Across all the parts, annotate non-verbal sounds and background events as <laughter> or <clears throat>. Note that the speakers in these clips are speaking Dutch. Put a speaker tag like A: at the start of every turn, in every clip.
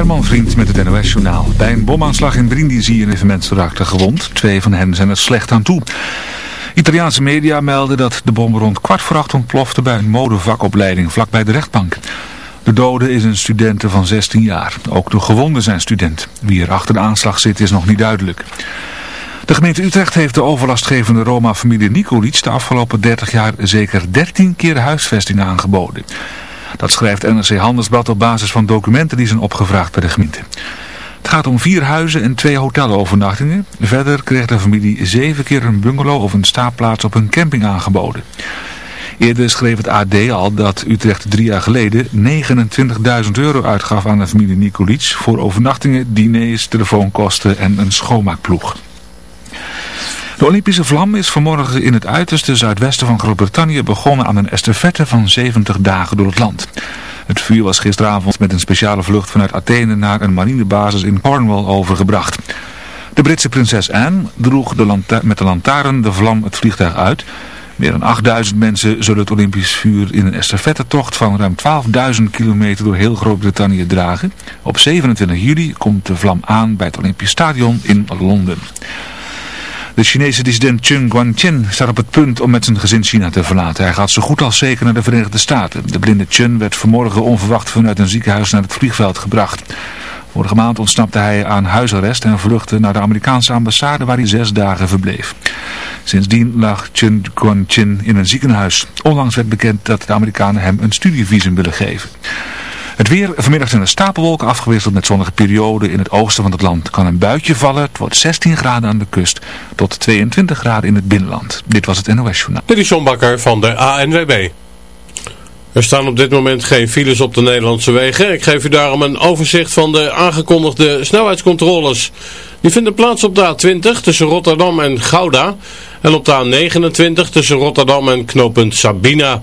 A: Herman Vriend met het NOS-journaal. Bij een bomaanslag in Brindisi een mensen raakten gewond. Twee van hen zijn er slecht aan toe. Italiaanse media melden dat de bom rond kwart voor acht ontplofte bij een modevakopleiding vlakbij de rechtbank. De dode is een studente van 16 jaar. Ook de gewonden zijn student. Wie er achter de aanslag zit is nog niet duidelijk. De gemeente Utrecht heeft de overlastgevende Roma-familie Nicolic de afgelopen 30 jaar zeker 13 keer huisvesting aangeboden. Dat schrijft NRC Handelsblad op basis van documenten die zijn opgevraagd bij de gemeente. Het gaat om vier huizen en twee hotelovernachtingen. Verder kreeg de familie zeven keer een bungalow of een staapplaats op een camping aangeboden. Eerder schreef het AD al dat Utrecht drie jaar geleden 29.000 euro uitgaf aan de familie Nicolic voor overnachtingen, diners, telefoonkosten en een schoonmaakploeg. De Olympische vlam is vanmorgen in het uiterste zuidwesten van Groot-Brittannië begonnen aan een estafette van 70 dagen door het land. Het vuur was gisteravond met een speciale vlucht vanuit Athene naar een marinebasis in Cornwall overgebracht. De Britse prinses Anne droeg de met de lantaarn de vlam het vliegtuig uit. Meer dan 8000 mensen zullen het Olympisch vuur in een estafettetocht van ruim 12.000 kilometer door heel Groot-Brittannië dragen. Op 27 juli komt de vlam aan bij het Olympisch Stadion in Londen. De Chinese dissident Chung Guangqian staat op het punt om met zijn gezin China te verlaten. Hij gaat zo goed als zeker naar de Verenigde Staten. De blinde Chen werd vanmorgen onverwacht vanuit een ziekenhuis naar het vliegveld gebracht. Vorige maand ontsnapte hij aan huisarrest en vluchtte naar de Amerikaanse ambassade waar hij zes dagen verbleef. Sindsdien lag Chen Guangqian in een ziekenhuis. Onlangs werd bekend dat de Amerikanen hem een studievisum willen geven. Het weer, vanmiddag zijn er stapelwolken afgewisseld met zonnige perioden. In het oosten van het land kan een buitje vallen. Het wordt 16 graden aan de kust tot 22 graden in het binnenland. Dit was het NOS Journaal.
B: Dit is van de ANWB. Er staan op dit moment geen files op de Nederlandse wegen. Ik geef u daarom een overzicht van de aangekondigde snelheidscontroles. Die vinden plaats op de A20 tussen Rotterdam en Gouda. En op de A29 tussen Rotterdam en knooppunt Sabina.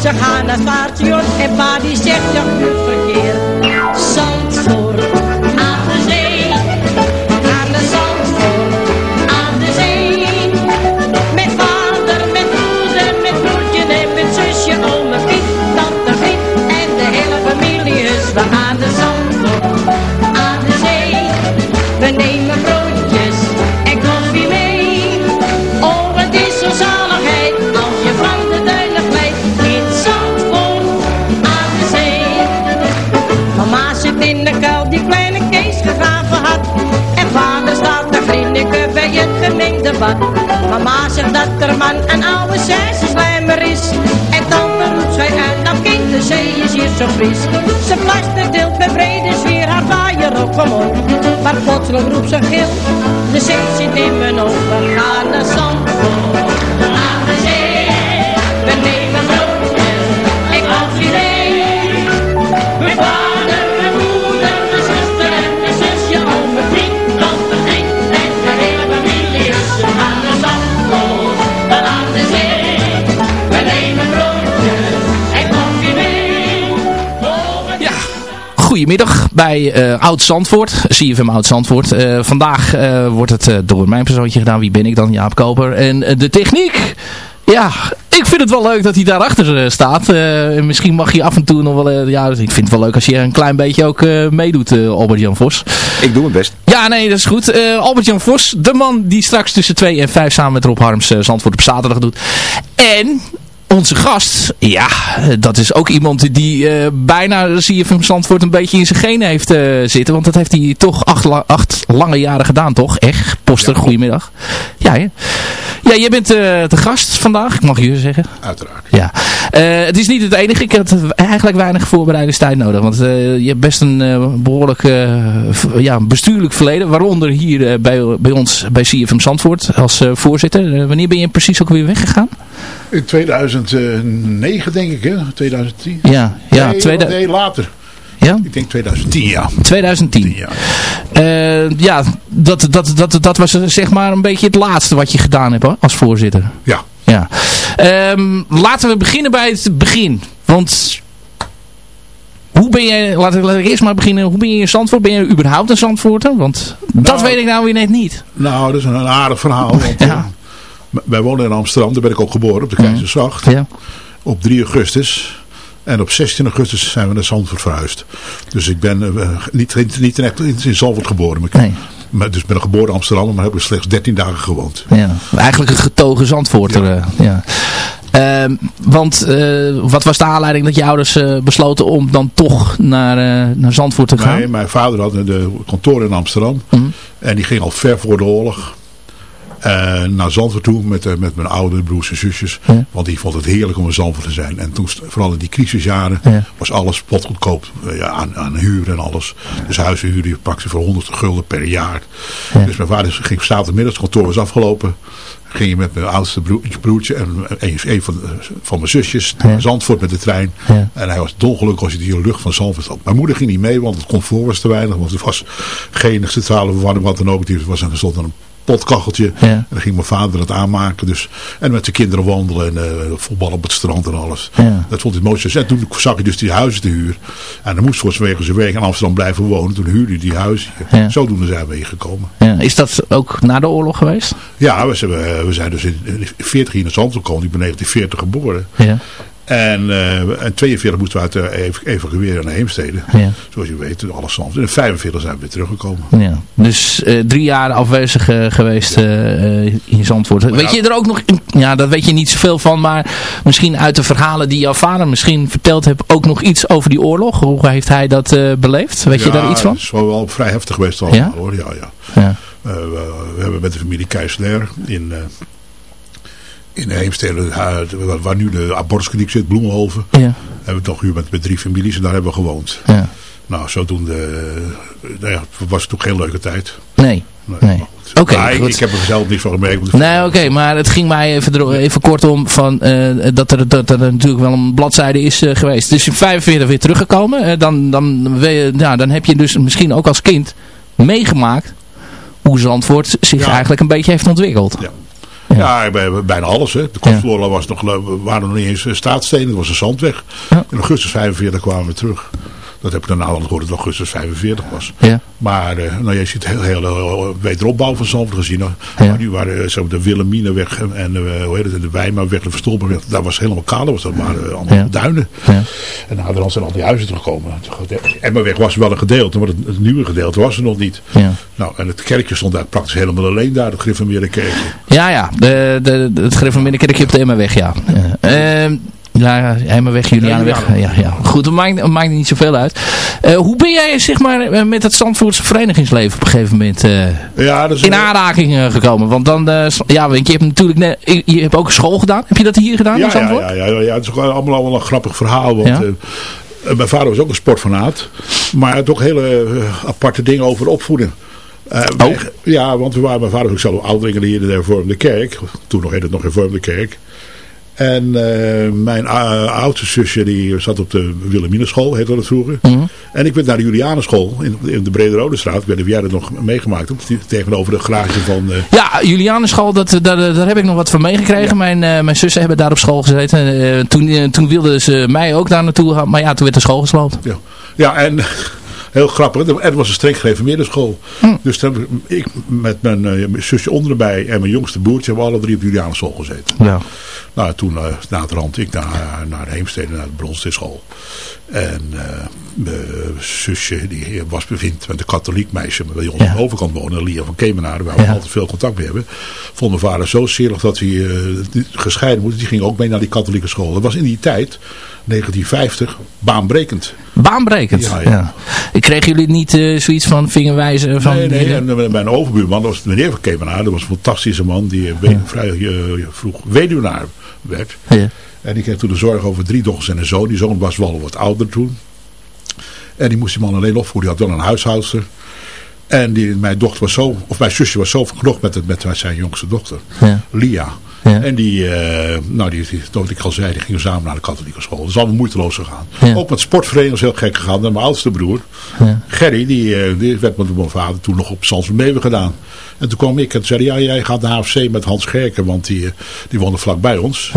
C: Ze gaan naar het station en pa die zegt, ja, dat man een oude slijmer is. En tante roept zij uit, nou kind, de zee is hier zo fris. Ze deelt met brede sfeer haar vaaier op omhoog. Maar plotseling roept ze gil, de zee zit in mijn ogen. Ga naar Zandvoort,
D: goedemiddag bij uh, Oud Zandvoort, CFM Oud Zandvoort. Uh, vandaag uh, wordt het door mijn persoontje gedaan. Wie ben ik dan? Jaap Koper. En de techniek, ja, ik vind het wel leuk dat hij daarachter staat. misschien mag je af en toe nog wel... ja, ik vind het wel leuk als je een klein beetje ook meedoet, Albert-Jan Vos.
E: Ik doe het best.
D: Ja, nee, dat is goed. Albert-Jan Vos, de man die straks tussen 2 en 5 samen met Rob Harms Zandvoort op zaterdag doet. En onze gast, ja, dat is ook iemand die uh, bijna, zie je van Zandvoort, een beetje in zijn genen heeft uh, zitten. Want dat heeft hij toch acht, la acht, lange jaren gedaan, toch? Echt, Poster, ja, goedemiddag. Ja, ja. ja jij bent uh, de gast vandaag, ik mag je zeggen.
E: Uiteraard.
D: Ja. het is niet het enige, ik had eigenlijk weinig voorbereidingstijd nodig. Want je hebt best een behoorlijk ja, bestuurlijk verleden. Waaronder hier bij, bij ons, bij CFM Zandvoort, als voorzitter. wanneer ben je precies ook weer weggegaan?
E: In 2009 denk ik, hè? 2010?
D: Ja, ja.
E: Nee, tweede... nee later.
D: Ja?
E: Ik denk 2010, ja.
D: 2010.
E: 10, ja,
D: uh, ja dat, dat, dat, dat was zeg maar een beetje het laatste wat je gedaan hebt hoor, als voorzitter.
E: Ja.
D: ja. Um, laten we beginnen bij het begin. Want hoe ben je, laten we eerst maar beginnen, hoe ben je in Zandvoort? Ben je überhaupt een Zandvoorter? Want nou, dat weet ik nou weer net niet.
E: Nou, dat is een aardig verhaal. Want, <laughs> ja. Wij wonen in Amsterdam, daar ben ik ook geboren, op de Keizersgracht.
D: Ja.
E: Op 3 augustus. En op 16 augustus zijn we naar Zandvoort verhuisd. Dus ik ben uh, niet, niet, niet in, in Zandvoort geboren. Maar
D: nee.
E: Maar, dus ben ik geboren in Amsterdam, maar heb ik slechts 13 dagen gewoond.
D: Ja, eigenlijk een getogen Zandvoorter. Ja. ja. Uh, want uh, wat was de aanleiding dat je ouders uh, besloten om dan toch naar, naar Zandvoort te gaan?
E: Nee, mijn vader had een kantoor in Amsterdam.
D: Mm -hmm.
E: En die ging al ver voor de oorlog. Uh, naar Zandvoort toe met, uh, met mijn oudere broers en zusjes.
D: Ja.
E: Want die vond het heerlijk om in Zandvoort te zijn. En toen, vooral in die crisisjaren,
D: ja.
E: was alles potgoedkoop uh, ja, aan, aan huur en alles. Dus huizenhuur die pakte voor 100 gulden per jaar.
D: Ja.
E: Dus mijn vader ging zaterdagmiddag, het kantoor was afgelopen. Ging je met mijn oudste broertje, broertje en een, van, van mijn zusjes naar Zandvoort met de trein. En hij was dolgelukkig als hij die lucht van Zandvoort had. Mijn moeder ging niet mee, want het comfort was te weinig. Want er was geen centrale verwarming, wat dan ook. Het was een, een potkacheltje.
D: Ja.
E: En dan ging mijn vader het aanmaken. Dus, en met de kinderen wandelen en uh, voetballen op het strand en alles.
D: Ja.
E: Dat vond hij het mooiste. En toen zag hij dus die huizen te huur. En dan moest voor vanwege zijn werk in Amsterdam blijven wonen. Toen huurde hij die huizen.
D: Ja.
E: Zodoende zijn we hier gekomen.
D: Ja. Is dat ook na de oorlog geweest?
E: Ja, we zijn, we zijn dus in 40 hier naar Zandvoort gekomen. Ik ben 1940 geboren.
D: Ja.
E: En uh, in 42 moesten we uit uh, evacueren naar Heemstede.
D: Ja.
E: Zoals je weet, alles. En in 45 zijn we weer teruggekomen.
D: Ja. Dus uh, drie jaar afwezig geweest in Zandvoort.
E: Maar
D: weet
E: ja,
D: je er ook nog... Ja, daar weet je niet zoveel van. Maar misschien uit de verhalen die jouw vader misschien verteld heeft... ook nog iets over die oorlog. Hoe heeft hij dat beleefd? Weet
E: ja,
D: je daar iets van?
E: het is wel vrij heftig geweest
D: Ja?
E: hoor. Ja, ja.
D: Ja.
E: we, we hebben met de familie Keisler in... in Heemstede, waar, nu de abortuskliniek zit, Bloemenhoven.
D: Ja.
E: Hebben we toch hier met, met drie families en daar hebben we gewoond.
D: Ja.
E: Nou, zodoende uh, nou ja, was het ook geen leuke tijd.
D: Nee. Nee. Oké,
E: okay,
D: goed.
E: ik heb er zelf niks van gemerkt.
D: Nee, oké, okay, maar het ging mij even, even kort om van, uh, dat, er, dat er natuurlijk wel een bladzijde is uh, geweest. Dus in 45 weer teruggekomen. Uh, dan, dan, ja, dan heb je dus misschien ook als kind meegemaakt hoe Zandvoort zich
E: Ja.
D: eigenlijk een beetje heeft ontwikkeld.
E: Ja. Ja, bij, bijna alles. Hè. De Kostflora was nog, we waren nog niet eens eh, straatstenen, het was een zandweg. In augustus 45 kwamen we terug. Dat heb ik daarna al gehoord dat augustus 45 was.
D: Ja.
E: Maar uh, nou, je ziet heel, heel, heel wederopbouw van Zandvoort gezien. Maar nu waren uh, zo de Willemineweg en, uh, hoe heet het, de Wijmaweg, de Verstolpenweg. Daar was helemaal kaal, dat was dat maar allemaal duinen.
D: Ja.
E: En na de rand zijn al die huizen teruggekomen. Emmerweg was wel een gedeelte, maar het, het nieuwe gedeelte was er nog niet.
D: Ja.
E: Nou, en het kerkje stond daar praktisch helemaal alleen daar, het Griffenmeerde kerkje.
D: Ja, ja. De, de, de, het Griff van Binnenkerkje op de Emmerweg, ja. Ja. Uh, ja, Emmerweg, Julianenweg. Ja, ja. Goed, dat maakt, dat maakt niet zoveel uit. Uh, hoe ben jij zeg maar, met het Zandvoortse verenigingsleven op een gegeven moment uh,
E: ja,
D: in aanraking uh, gekomen? Want dan, ja, want je hebt natuurlijk net, je hebt ook school gedaan. Heb je dat hier gedaan
E: ja,
D: in Zandvoort?
E: Ja, ja, ja, ja, het is ook allemaal, allemaal een grappig verhaal. Want
D: Ja.
E: mijn vader was ook een sportfanaat. Maar had ook hele aparte dingen over opvoeden. Uh,
D: Oh.
E: Ja, want we waren, mijn vader was ook zelf hier in de hervormde kerk. Toen nog heette het nog hervormde kerk. En uh, mijn uh, oudste zusje die zat op de Wilhelminenschool, heette dat vroeger.
D: Mm -hmm.
E: En ik werd naar de Julianenschool in, in de Brede Rode Straat. Ik weet niet of jij dat nog meegemaakt hebt. Tegenover het garage van... Uh...
D: Ja, Julianenschool, dat, daar, daar heb ik nog wat van meegekregen. Ja. Mijn, mijn zussen hebben daar op school gezeten. toen, toen wilden ze mij ook daar naartoe gaan. Maar ja, toen werd de school gesloopt.
E: Ja, ja en... <laughs> Heel grappig. En het was een streng gereformeerde school.
D: Hm.
E: Dus toen heb ik met mijn, eh, zusje onderbij en mijn jongste broertje hebben we alle drie op de Julianenschool gezeten.
D: Ja.
E: Nou, toen uh, naderhand ik naar, naar de Heemstede, naar de Bronstinschool. En mijn zusje, die was bevindt met een katholiek meisje, maar bij ons aan de overkant wonen, Lia van Kemenaar, waar we
D: Ja.
E: altijd veel contact mee hebben. Vond mijn vader zo zielig dat hij uh, gescheiden moet. Die ging ook mee naar die katholieke school. Dat was in die tijd, 1950, baanbrekend.
D: Baanbrekend.
E: Ja,
D: Ja,
E: ja.
D: Kregen jullie niet eh, zoiets van vingerwijzen van...
E: Nee, nee. En mijn overbuurman, dat was meneer van Kemenaar, dat was een fantastische man die vrij uh, vroeg weduwnaar werd.
D: Ja.
E: En die kreeg toen de zorg over drie dochters en een zoon. Die zoon was wel wat ouder toen. En die moest die man alleen opvoeden. Die had wel een huishoudster. En die, mijn dochter was zo, of mijn zusje was zo verknocht met, het, met zijn jongste dochter.
D: Ja.
E: Lia.
D: Ja.
E: En die, uh, nou die, die, wat ik al zei, die gingen samen naar de katholieke school. Dat is allemaal moeiteloos gegaan.
D: Ja.
E: Ook met sportverenigingen heel gek gegaan. En mijn oudste broer,
D: Ja.
E: Gerry, die, uh, die werd met mijn vader toen nog op Sandsmeeuwen gedaan. En toen kwam ik en zei ja, jij gaat naar HFC met Hans Gerken, want die, uh, die woonde vlakbij ons.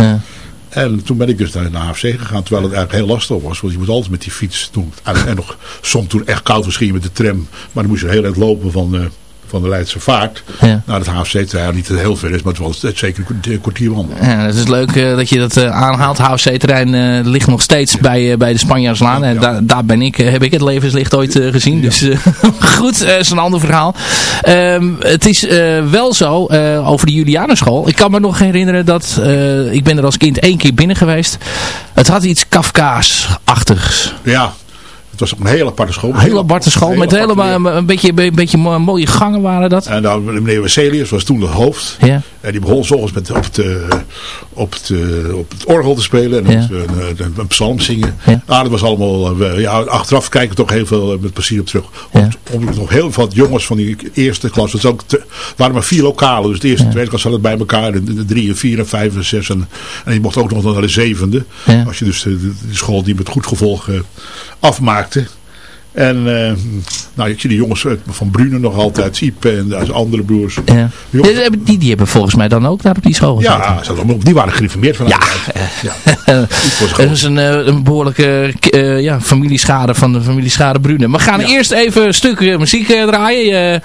E: En toen ben ik dus naar de AFC gegaan, terwijl het eigenlijk heel lastig was. Want je moet altijd met die fiets doen. En, nog soms toen echt koud was, ging je met de tram. Maar dan moest je heel eind lopen van, uh, van de Leidse Vaart.
D: Ja.
E: Naar het HFC, het niet heel ver is, maar het was zeker een kwartier wandelen.
D: Ja, het is leuk uh, dat je dat uh, aanhaalt. HFC-terrein uh, ligt nog steeds bij, bij de Spanjaarslaan.
E: Ja,
D: en
E: ja.
D: daar, daar ben ik, heb ik het levenslicht ooit gezien. Dus <laughs> goed, dat is een ander verhaal. Um, het is wel zo, over de Julianenschool. Ik kan me nog herinneren dat, ik ben er als kind één keer binnen geweest. Het had iets Kafkaas-achtigs.
E: Ja, het was een hele aparte school.
D: Een hele aparte school. Hele met aparte helemaal een beetje, een beetje mooie gangen waren dat.
E: En dan meneer Wesselius was toen de hoofd.
D: Ja.
E: En die begon s'ochtends met op het, uh, op, het, uh, op het orgel te spelen. En
D: ja.
E: een, een, een, psalm zingen.
D: Ja.
E: Ah, dat was allemaal... Ja, achteraf kijken we toch heel veel met plezier op terug. Om, om, nog heel veel jongens van die eerste klas. Het ook te, waren maar vier lokalen. Dus de eerste en tweede klas hadden bij elkaar. De, de drie en vier en vijf en zes. En, en je mocht ook nog naar de zevende. Als je dus de, de, de school die met goed gevolg afmaakte. En uh, nou, ik zie de jongens van Brune nog altijd, Iep en de andere broers.
D: Ja. Die, jongens, die, die hebben volgens mij dan ook daar op die school
E: Ja, die waren gereformeerd vanuit.
D: Ja, <laughs> ja. dat is een, een behoorlijke uh, ja, familieschade van de familieschade Brune. We gaan ja. eerst even een stuk muziek draaien.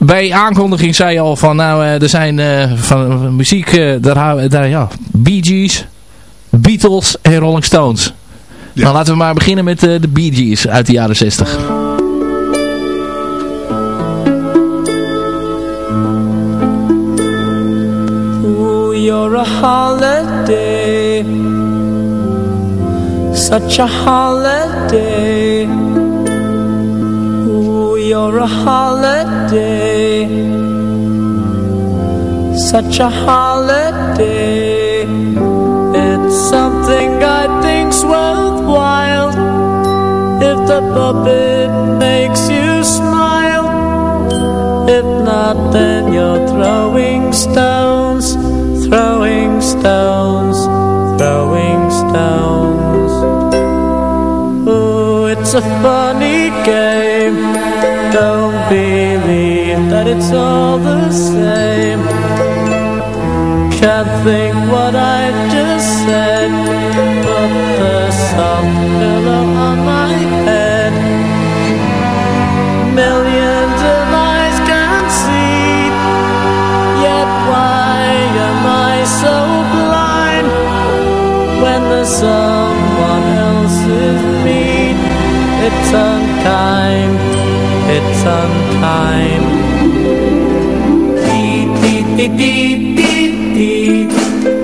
D: bij aankondiging zei je al van, nou, er zijn van muziek, daar, daar, ja, Bee Gees, Beatles en Rolling Stones. Ja. Nou, laten we maar beginnen met uh, de Bee Gees uit de jaren 60.
F: Ooh, you're a holiday Such a holiday Ooh, you're a holiday Such a holiday It's something I think's worthwhile If the puppet makes you smile If not then you're throwing stones Throwing stones Throwing stones. Oh, it's a funny game. Don't believe that it's all the same. Can't think what I just said the soft pillow on my head. Millions of eyes can see. Yet why am I so blind When someone else's me? It's it's unkind. Dee dee dee dee dee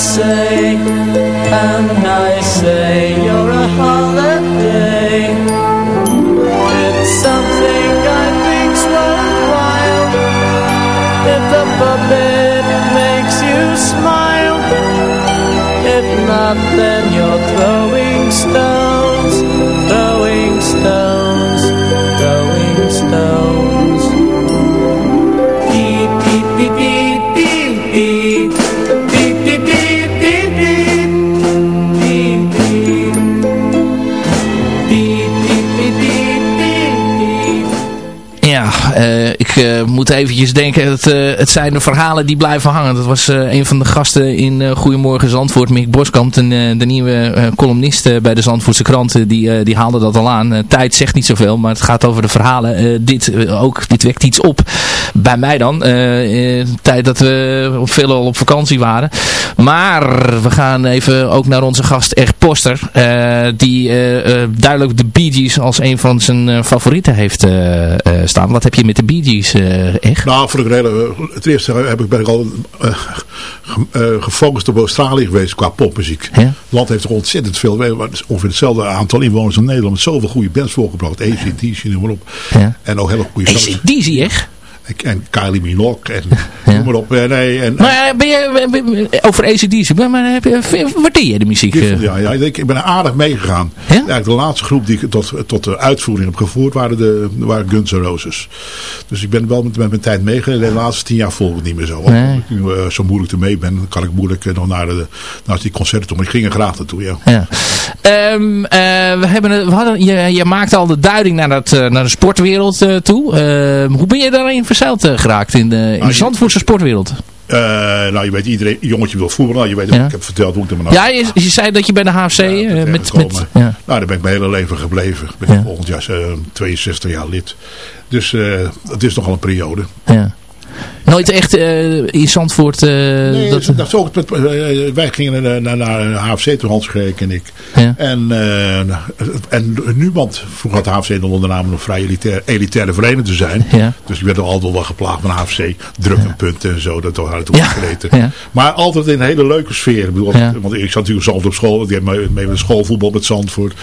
F: say, and I say, you're a holiday. It's something I think's worthwhile. If the puppet makes you smile, if not, then you're throwing stones.
D: Ik eh, moet eventjes denken, het, eh, het zijn de verhalen die blijven hangen. Dat was eh, een van de gasten in Goedemorgen Zandvoort, Mick Boskamp, de nieuwe columnist bij de Zandvoortse kranten. Die, die haalde dat al aan. Tijd zegt niet zoveel, maar het gaat over de verhalen. Dit, ook, dit wekt iets op bij mij dan. tijd dat we op veel al op vakantie waren. Maar we gaan even ook naar onze gast Echt Poster. die duidelijk de Bee Gees als een van zijn favorieten heeft staan. Wat heb je met de Bee Gees eh, echt?
E: Nou, voor de reden, het eerste heb ik, ben ik al eh, ge- eh, gefocust op Australië geweest qua popmuziek.
D: Ja?
E: Het land heeft toch ontzettend veel, ongeveer hetzelfde aantal inwoners als Nederland, met zoveel goede bands voorgebracht. ACDC, noem maar op.
D: Ja.
E: En ook hele goede.
D: ACDC echt?
E: En Kylie Minogue en
D: Ja.
E: noem maar op. En, nee, en,
D: Maar eh, ben je, over ACDC, maar, heb je, waardeer je de muziek? eh?
E: Ja, ja, ik, ik ben er aardig meegegaan.
D: Ja?
E: Eigenlijk de laatste groep die ik tot, tot de uitvoering heb gevoerd waren, de, waren Guns N' Roses. Dus ik ben wel met, met mijn tijd meegegaan. De laatste tien jaar volg ik niet meer zo.
D: Nee.
E: Omdat ik nu eh, zo moeilijk ermee ben, dan kan ik moeilijk eh, nog naar, de, naar die concerten toe. Maar ik ging er graag naartoe, ja.
D: Ja. Ehm, eh, we hebben, we hadden, je, je maakte al de duiding naar, dat, eh, naar de sportwereld eh, toe. Ehm, hoe ben je daarin verzeild eh, geraakt in de, in de
E: je-
D: Zandvoortse sportwereld?
E: Eh, nou, je weet, iedereen, jongetje wil voetballen. Nou, je weet,
D: Ja.
E: ik heb verteld hoe ik er maar
D: Ja, je, je zei dat je bij de HFC
E: Ja,
D: eh, met, met,
E: terechtgekomen.
D: ja.
E: Nou, daar ben ik mijn hele leven gebleven. Ik ben volgend jaar eh, 62 jaar lid. Dus het is nogal een periode.
D: ja. Nooit echt eh, in Zandvoort... eh,
E: Nee,
D: dat,
E: dat, ook eh, wij gingen naar, naar, HFC toe, Hans Greek en ik.
D: Ja.
E: En, en nu, want vroeger had HFC dan onder de naam nog vrij elitair, elitaire vereniging te zijn.
D: Ja.
E: Dus ik werd er altijd wel geplaagd van HFC. Druk en punten en zo. Dat had ook
D: Ja.
E: Maar altijd in een hele leuke sfeer. Ik bedoel. Want ik zat natuurlijk Zandvoort op school. Die heeft mee, mee met schoolvoetbal met Zandvoort.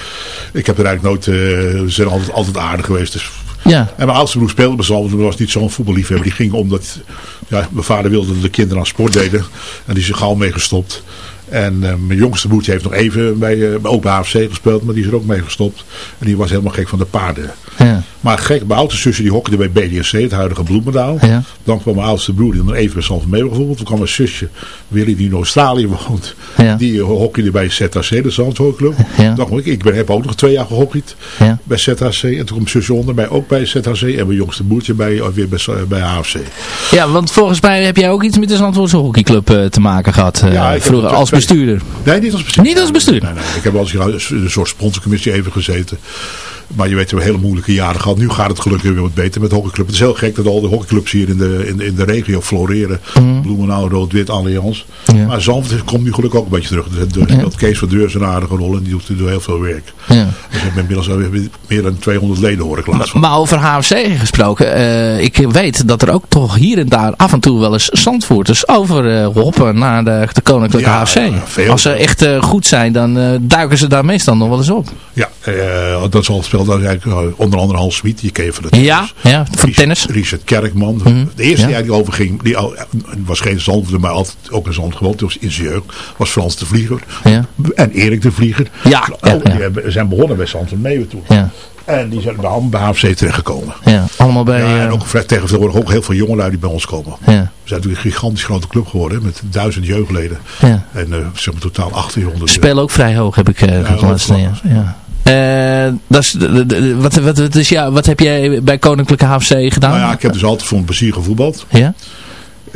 E: Ik heb er eigenlijk nooit... ze zijn altijd, altijd aardig geweest. Dus
D: ja.
E: en mijn oudste broer speelde bij Zalvoort, maar was niet zo'n voetballiefhebber. Die ging omdat ja, mijn vader wilde dat de kinderen aan sport deden. En die is er gauw mee gestopt. En eh, mijn jongste broertje heeft nog even bij, eh, ook bij AFC gespeeld, maar die is er ook mee gestopt. En die was helemaal gek van de paarden.
D: ja.
E: Maar gek, mijn oudste zusje die hockeyde bij BDSC, het huidige Bloemendaal.
D: Ja.
E: Dan kwam mijn oudste broer, die dan even bij mee bijvoorbeeld. Toen kwam mijn zusje, Willy, die in Australië woont.
D: Ja.
E: Die uh, hockeyde bij ZHC, de Zandvoortclub.
D: Ja.
E: Dan ik, ik ben, heb ook nog twee jaar gehockeyd
D: Ja.
E: bij ZHC. En toen kwam mijn zusje onder mij ook bij ZHC. En mijn jongste broertje bij, eh, weer bij, bij AFC.
D: ja, want volgens mij heb jij ook iets met de Zandvoortse hockeyclub eh, te maken gehad. eh,
E: Ja, heb
D: vroeger, als bestuurder.
E: Nee, niet als bestuurder.
D: Niet als bestuurder?
E: Nee, nee, nee. Ik heb wel eens in een soort sponsorcommissie even gezeten. Maar je weet, we hebben hele moeilijke jaren gehad. Nu gaat het gelukkig weer wat beter met hockeyclub. Het is heel gek dat al de hockeyclubs hier in de, in, de- in de regio floreren. Bloemenau, Rood-Wit, Allianz.
D: Ja.
E: Maar Zandvoort komt nu gelukkig ook een beetje terug. Dus, dus
D: Ja.
E: dat Kees van Deur is een aardige rol en die doet, die doet heel veel werk.
D: Ja.
E: Dus we hebben inmiddels alweer meer dan 200 leden hoor ik laatst van.
D: Maar over HFC gesproken, eh, ik weet dat er ook toch hier en daar af en toe wel eens Zandvoorters over eh, hoppen naar de, de Koninklijke
E: Ja,
D: HFC.
E: ja, veel.
D: Als ze echt eh, goed zijn, dan eh, duiken ze daar meestal nog wel eens op.
E: Ja, eh, dat is al het spel. Dat eigenlijk eh, onder andere Hans Smit, die ken je van de tennis.
D: Ja, ja, van
E: Richard-
D: tennis.
E: Richard Kerkman.
D: Mhm.
E: De eerste
D: Ja.
E: die eigenlijk overging, die was geen Zandvoort, maar altijd ook een Zand gewoond. Dus in zijn jeugd was Frans de Vlieger.
D: Ja.
E: En Erik de Vlieger.
D: Ja, ja,
E: Oh, die zijn begonnen bij Zandvoort Meeuwen toen.
D: Ja,
E: En die zijn bij, allemaal bij HFC terechtgekomen.
D: ja. allemaal bij...
E: Ja, en
D: eh,
E: ook vrij- tegenwoordig ook heel veel jongelui die bij ons komen.
D: ja,
E: We zijn natuurlijk een gigantisch grote club geworden met duizend jeugdleden.
D: ja.
E: En eh zeg maar totaal 1800.
D: Spelen ook vrij hoog, heb ik eh
E: Ja,
D: laatst. dat is, wat, wat, wat, is, ja, wat heb jij bij Koninklijke HFC gedaan?
E: Nou ja, ik heb dus altijd voor een plezier gevoetbald.
D: Ja?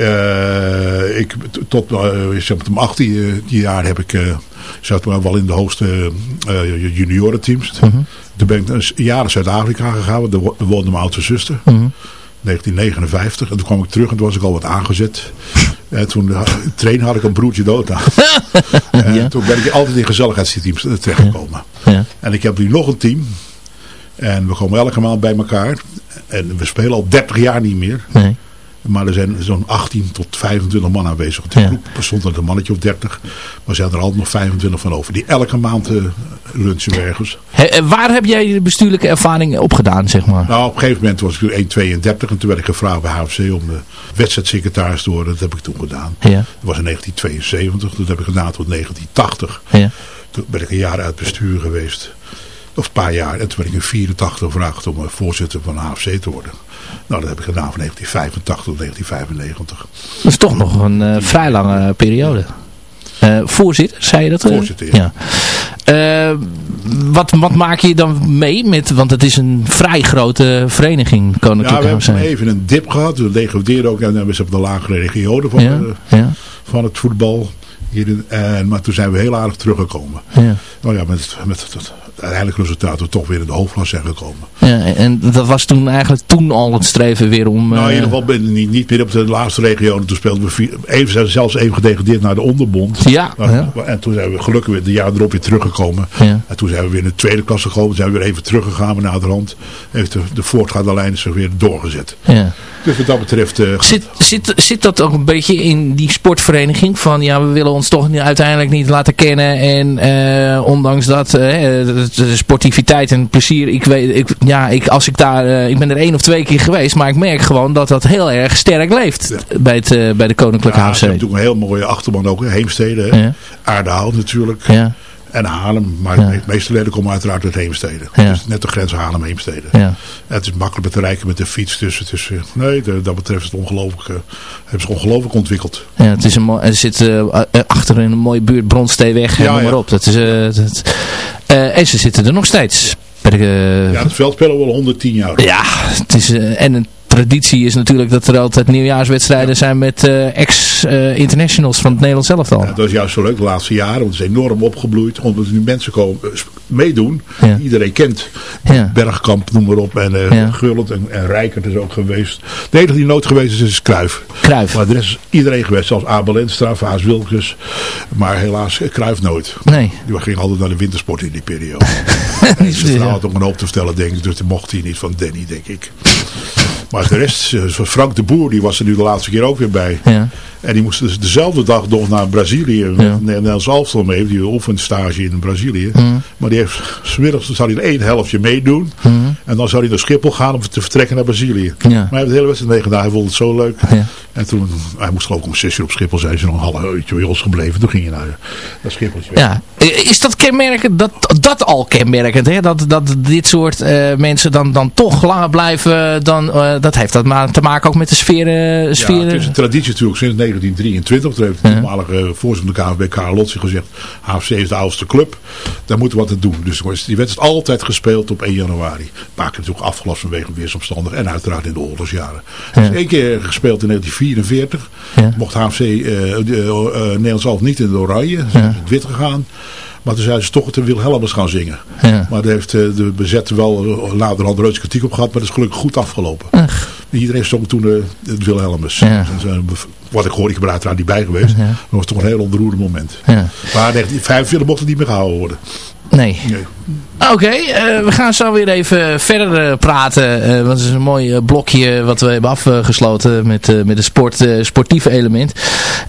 E: Eh, ik, tot uh, mijn 18 jaar heb ik, uh, zat maar wel in de hoogste uh, juniorenteams.
D: Mhm.
E: Toen ben ik een jaar naar Zuid-Afrika gegaan, daar wo- woonde mijn oudste zuster.
D: Mhm.
E: 1959. En toen kwam ik terug en toen was ik al wat aangezet. <laughs> En toen uh, trainen had ik een broertje dood aan. <laughs> en
D: Ja.
E: toen ben ik altijd in gezelligheidsteams terechtgekomen.
D: Ja.
E: En ik heb nu nog een team. En we komen elke maand bij elkaar. En we spelen al 30 jaar niet meer.
D: Nee.
E: Maar er zijn zo'n 18 tot 25 man aanwezig. De groep bestond uit een mannetje of 30. Maar er zijn er altijd nog 25 van over. Die elke maand eh, lunchen ergens.
D: He, en waar heb jij je bestuurlijke ervaring opgedaan, zeg maar?
E: Nou, op een gegeven moment was ik 1,32 en toen werd ik gevraagd bij HFC om de wedstrijdsecretaris te worden. Dat heb ik toen gedaan.
D: Ja.
E: Dat was in 1972, dat heb ik gedaan tot 1980.
D: Ja.
E: Toen ben ik een jaar uit bestuur geweest. Of een paar jaar. En toen werd ik in 84 gevraagd om eh, voorzitter van HFC te worden. Nou, dat heb ik gedaan van 1985 tot 1995.
D: Dat is toch nog een eh, vrij lange periode. Eh, voorzitter, zei je dat?
E: Voorzitter, ja.
D: Wat, wat maak je dan mee? Met, want het is een vrij grote vereniging,
E: Ja,
D: Koninklijke
E: we hebben even een dip gehad. We degradeerden ook en dan is op de lagere regionen van,
D: Ja, ja,
E: van het voetbal. Hier in, en, maar toen zijn we heel aardig teruggekomen.
D: ja.
E: Nou ja, met, met het uiteindelijke resultaat we toch weer in de hoofdklasse zijn gekomen.
D: ja. En dat was toen eigenlijk toen al het streven weer om...
E: nou, in
D: eh,
E: ieder geval ben, niet, niet meer op de laatste regionen. Toen speelden we vier, even, zijn zelfs even gedegradeerd naar de onderbond.
D: Ja,
E: Maar-
D: ja.
E: En toen zijn we gelukkig weer de jaar erop weer teruggekomen.
D: Ja.
E: En toen zijn we weer in de tweede klasse gekomen. Zijn we weer even teruggegaan maar naar de rand. Heeft de, de voortgaande lijn zich weer doorgezet.
D: ja.
E: Dus wat dat betreft... eh,
D: Zit, zit, zit dat ook een beetje in die sportvereniging? Van ja, we willen ons toch niet- uiteindelijk niet laten kennen. En eh, ondanks dat, de, sportiviteit en plezier. Ik weet, ik, ja, ik, als ik daar, eh, ik ben er één of twee keer geweest. Maar ik merk gewoon dat dat heel erg sterk leeft. Bij, het, eh, bij de Koninklijke
E: ja, ze hebben natuurlijk een heel mooie achterban ook. hè. Heemstede, hè.
D: Ja.
E: Aardehout natuurlijk.
D: Ja,
E: En Haarlem. Maar
D: Ja.
E: de meeste leden komen uiteraard uit Heemstede.
D: Ja.
E: Dus net de grens Haarlem-Heemstede.
D: ja.
E: Het is makkelijk te bereiken met de fiets. Dus het is, nee, dat betreft het ongelooflijk, eh, hebben ze ongelooflijk ontwikkeld.
D: ja het is een er zit eh, achter in een mooie buurt Bronsteeweg.
E: Ja,
D: noem maar op. Dat is, dat, en ze zitten er nog steeds. De, eh,
E: Ja, het veld spelen we al 110 jaar.
D: Ja, het is, eh, en een traditie is natuurlijk dat er altijd nieuwjaarswedstrijden zijn met eh, ex-internationals van het Nederlands elftal.
E: Ja, dat is juist zo leuk de laatste jaren. Want het is enorm opgebloeid. Omdat er nu mensen komen, eh, meedoen.
D: Ja.
E: Iedereen kent.
D: Ja.
E: Bergkamp, noem maar op. En uh,
D: Ja.
E: En, en Rijkert is ook geweest. De enige die nooit geweest is, is Cruijff.
D: Cruijff.
E: Maar rest is iedereen geweest. Zelfs Abel Enstra, Vaas Wilkes. Maar helaas, Cruijff nooit.
D: Nee.
E: Die ging altijd naar de wintersport in die periode. en zijn vrouw had ook een hoop te vertellen, denk ik. Dus dat mocht hij niet van Danny, denk ik. Maar de rest, eh, Frank de Boer, die was er nu de laatste keer ook weer bij.
D: Ja.
E: En die moest dus dezelfde dag nog naar Brazilië.
D: Ja.
E: Nederlands elftal mee. Die oefenstage in Brazilië. Maar die heeft, smiddags zou hij één helftje meedoen. En dan zou hij naar Schiphol gaan om te vertrekken naar Brazilië.
D: Ja.
E: Maar hij heeft de hele wedstrijd meegedaan. Hij vond het zo leuk.
D: Ja.
E: En toen, hij moest ik om zes uur op Schiphol zijn. Ze nog een half uurtje bij ons gebleven. Toen ging hij naar, naar Schiphol.
D: Ja. Is dat kenmerkend, dat, dat al kenmerkend, hè? Dat, dat dit soort eh, mensen dan, dan toch langer blijven, dan, eh, dat heeft dat maar te maken ook met de sfeer. eh,
E: Ja, het is een traditie natuurlijk sinds 1923. Toen heeft de toenmalige voorzitter van de KNVB, Karel Lotzi, gezegd... HFC is de oudste club. Daar moeten we wat aan doen. Dus die wedstrijd is altijd gespeeld op 1 januari. Een paar keer natuurlijk afgelast vanwege weersomstandigheden. En uiteraard in de oorlogsjaren. Het is één keer gespeeld in 1944.
D: Ja.
E: Mocht HFC eh de, eh, Nederlands zelf niet in de oranje. Ze zijn in het wit gegaan. Maar toen zeiden ze toch de Wilhelmus gaan zingen.
D: Ja.
E: Maar daar heeft eh, de bezetter wel eh, later reuze kritiek op gehad. Maar dat is gelukkig goed afgelopen. Iedereen zong toen de, de Wilhelmus.
D: Ja.
E: Dus, eh, wat ik hoorde, ik ben uiteraard niet bij geweest. Maar dat was toch een heel ontroerend moment.
D: Ja.
E: Maar 1945 mocht het niet meer gehouden worden.
D: Nee.
E: Nee.
D: Oké, eh, we gaan zo weer even verder eh, praten. eh, want het is een mooi blokje wat we hebben afgesloten met, eh, met een sport, eh, sportief element.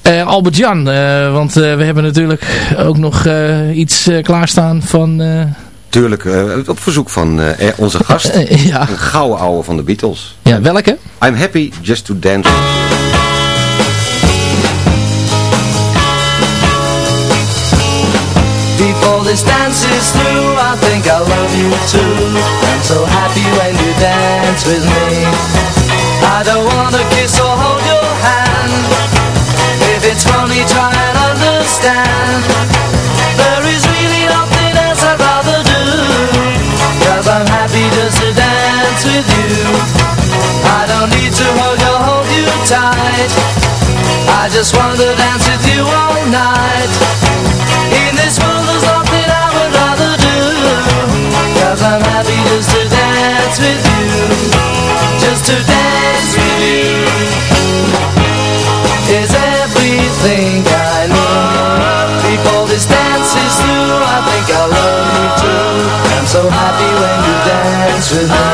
D: Eh, Albert-Jan, eh, want eh, we hebben natuurlijk ook nog eh, iets klaarstaan van... eh,
G: Tuurlijk, eh, op verzoek van eh, onze gast. <laughs>
D: ja.
G: Een gouden ouwe van de Beatles.
D: ja, welke?
G: I'm happy just to dance.
H: Before this dance is through, I think I love you too. I'm so happy when you dance with me. I don't wanna kiss or hold your hand. If it's funny, try and understand. There is really nothing else I'd rather do. Cause I'm happy just to dance with you. I don't need to hug or hold you tight. I just want to dance with you all night. In this world with you Just to dance with you. Is everything I Before this dance is through. I think I love you too. I'm so happy when you dance with me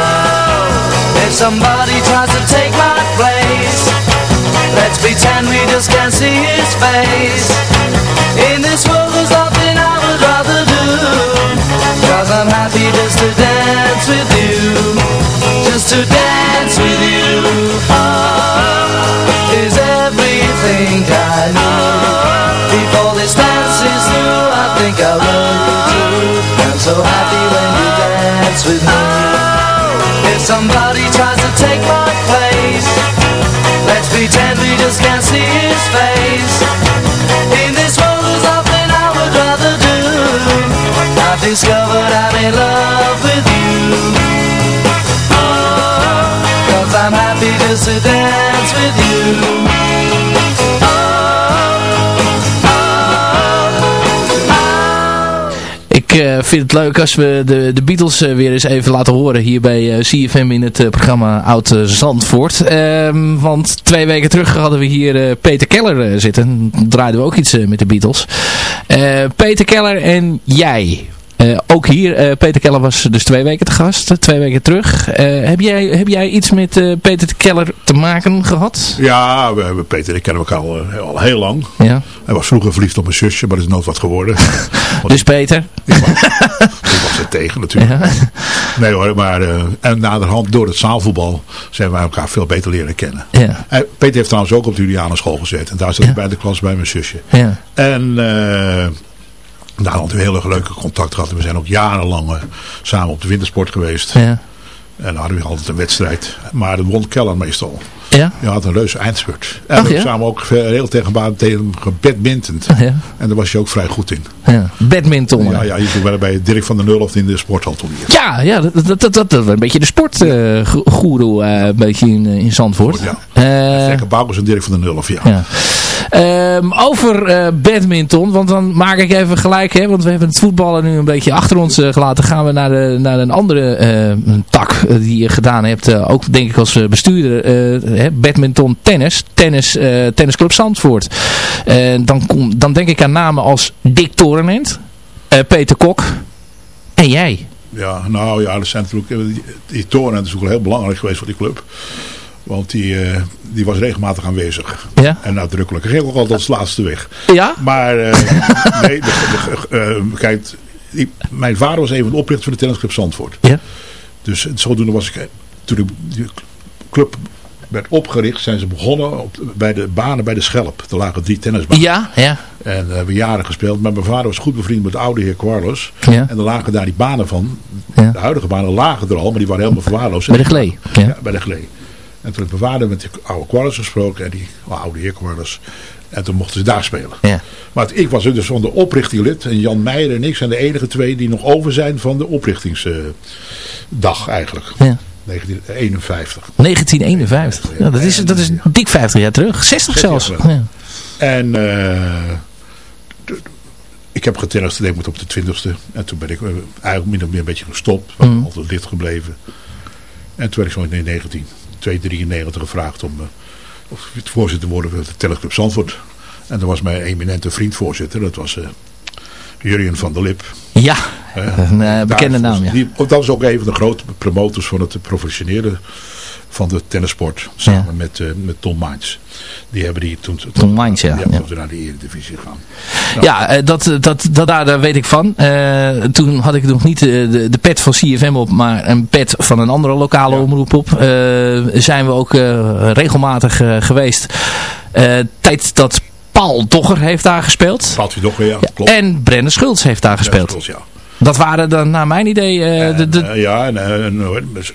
D: vind het leuk als we de, de Beatles eh, weer eens even laten horen hier bij eh, CFM in het programma Oud Zandvoort. Ehm, want twee weken terug hadden we hier Peter Keller zitten. Dan draaiden we ook iets met de Beatles. Peter Keller en jij. Ook hier, Peter Keller was dus twee weken te gast, twee weken terug. heb, jij, heb jij iets met Peter Keller te maken gehad?
E: Ja, we, we, Peter ik kennen elkaar al, al heel lang.
D: Ja.
E: Hij was vroeger verliefd op mijn zusje, maar dat is nooit wat geworden. <laughs>
D: dus Peter?
E: Ik was, <laughs> ik was er tegen natuurlijk. Ja. Nee hoor, maar en naderhand door het zaalvoetbal zijn wij elkaar veel beter leren kennen.
D: Ja.
E: Peter heeft trouwens ook op de Julianenschool gezeten. En daar zat ik bij de klas bij mijn zusje.
D: Ja.
E: En... Daar hadden we heel erg leuke contact gehad. We zijn ook jarenlang uh, samen op de wintersport geweest.
D: Ja.
E: En dan hadden we altijd een wedstrijd. Maar dat won Keller meestal.
D: Ja?
E: Je had een leuze eindspurt. En we
D: ja?
E: samen ook heel tegen tegen gebadmintend.
D: Ja.
E: En daar was je ook vrij goed in.
D: Ja. Badminton.
E: Ja, ja, je wel bij Dirk van der Nul of in de sporthal toen hier.
D: Ja, ja dat, dat, dat, dat, dat een beetje de sportgoeroe uh, een beetje in, in Zandvoort.
E: Ja.
D: Uh,
E: Bouwers en Dirk van der Nul of ja.
D: ja. Um, over uh, badminton, want dan maak ik even gelijk, hè, want we hebben het voetballen nu een beetje achter ons uh, gelaten. Gaan we naar, de, naar een andere uh, tak die je gedaan hebt, ook denk ik als bestuurder, badminton tennis, tennis tennisclub Zandvoort. dan, kom, dan denk ik aan namen als Dick Torenent, Peter Kok en jij.
E: Ja, nou ja, natuurlijk, die, Torenent is ook heel belangrijk geweest voor die club. Want die, uh, die was regelmatig aanwezig.
D: Ja?
E: En nadrukkelijk. Ging ook altijd als laatste weg.
D: Ja?
E: Maar, uh, <laughs> nee, de, de, uh, kijk, mijn vader was een van de oprichters van de tennisclub Zandvoort.
D: Ja?
E: Dus zodoende was ik, toen de club werd opgericht, zijn ze begonnen op, bij de banen bij de Schelp. Er lagen drie tennisbanen.
D: Ja, ja.
E: En we hebben jaren gespeeld. Maar mijn vader was goed bevriend met de oude heer Quarles.
D: Ja.
E: En er lagen daar die banen van.
D: Ja.
E: De huidige banen lagen er al, maar die waren helemaal verwaarloosd.
D: Bij de Glee.
E: Ja. ja, bij de Glee. En toen heb met de oude Quarles gesproken. En die oude heer Quarles. En toen mochten ze daar spelen.
D: Ja.
E: Maar ik was dus van de oprichting lid. En Jan Meijer en ik zijn de enige twee die nog over zijn van de oprichtingsdag eigenlijk.
D: Ja.
E: 1951.
D: 1951. Ja, dat, is, dat is dik 50 jaar terug. 60 zelfs. Ja.
E: En uh, ik heb getennist ik op de 20ste. En toen ben ik uh, eigenlijk min of meer een beetje gestopt. Mm. Altijd lid gebleven. En toen werd ik zo in 1993 gevraagd om of het voorzitter te worden van de tennisclub Zandvoort. En daar was mijn eminente vriend voorzitter. Dat was Jurien van der Lip.
D: Ja, een uh, bekende naam. Ja.
E: Die, dat was ook een van de grote promotors van het professionele van de tennissport. Samen ja. met, uh, met Tom Mines. Die hebben die toen, toen,
D: Tom Mines, ja.
E: ja, ja. naar de Eredivisie gaan.
D: Nou. Ja, uh, dat, dat, dat, daar, daar weet ik van. Uh, toen had ik nog niet de, de pet van CFM op, maar een pet van een andere lokale omroep op. zijn we ook regelmatig geweest. tijd dat Paul Dogger heeft daar gespeeld.
E: Paul Dogger, ja, klopt.
D: En Brenner Schultz heeft daar gespeeld.
E: Schultz, ja.
D: Dat waren dan naar mijn idee... Uh, de, de...
E: En, uh, ja, en, en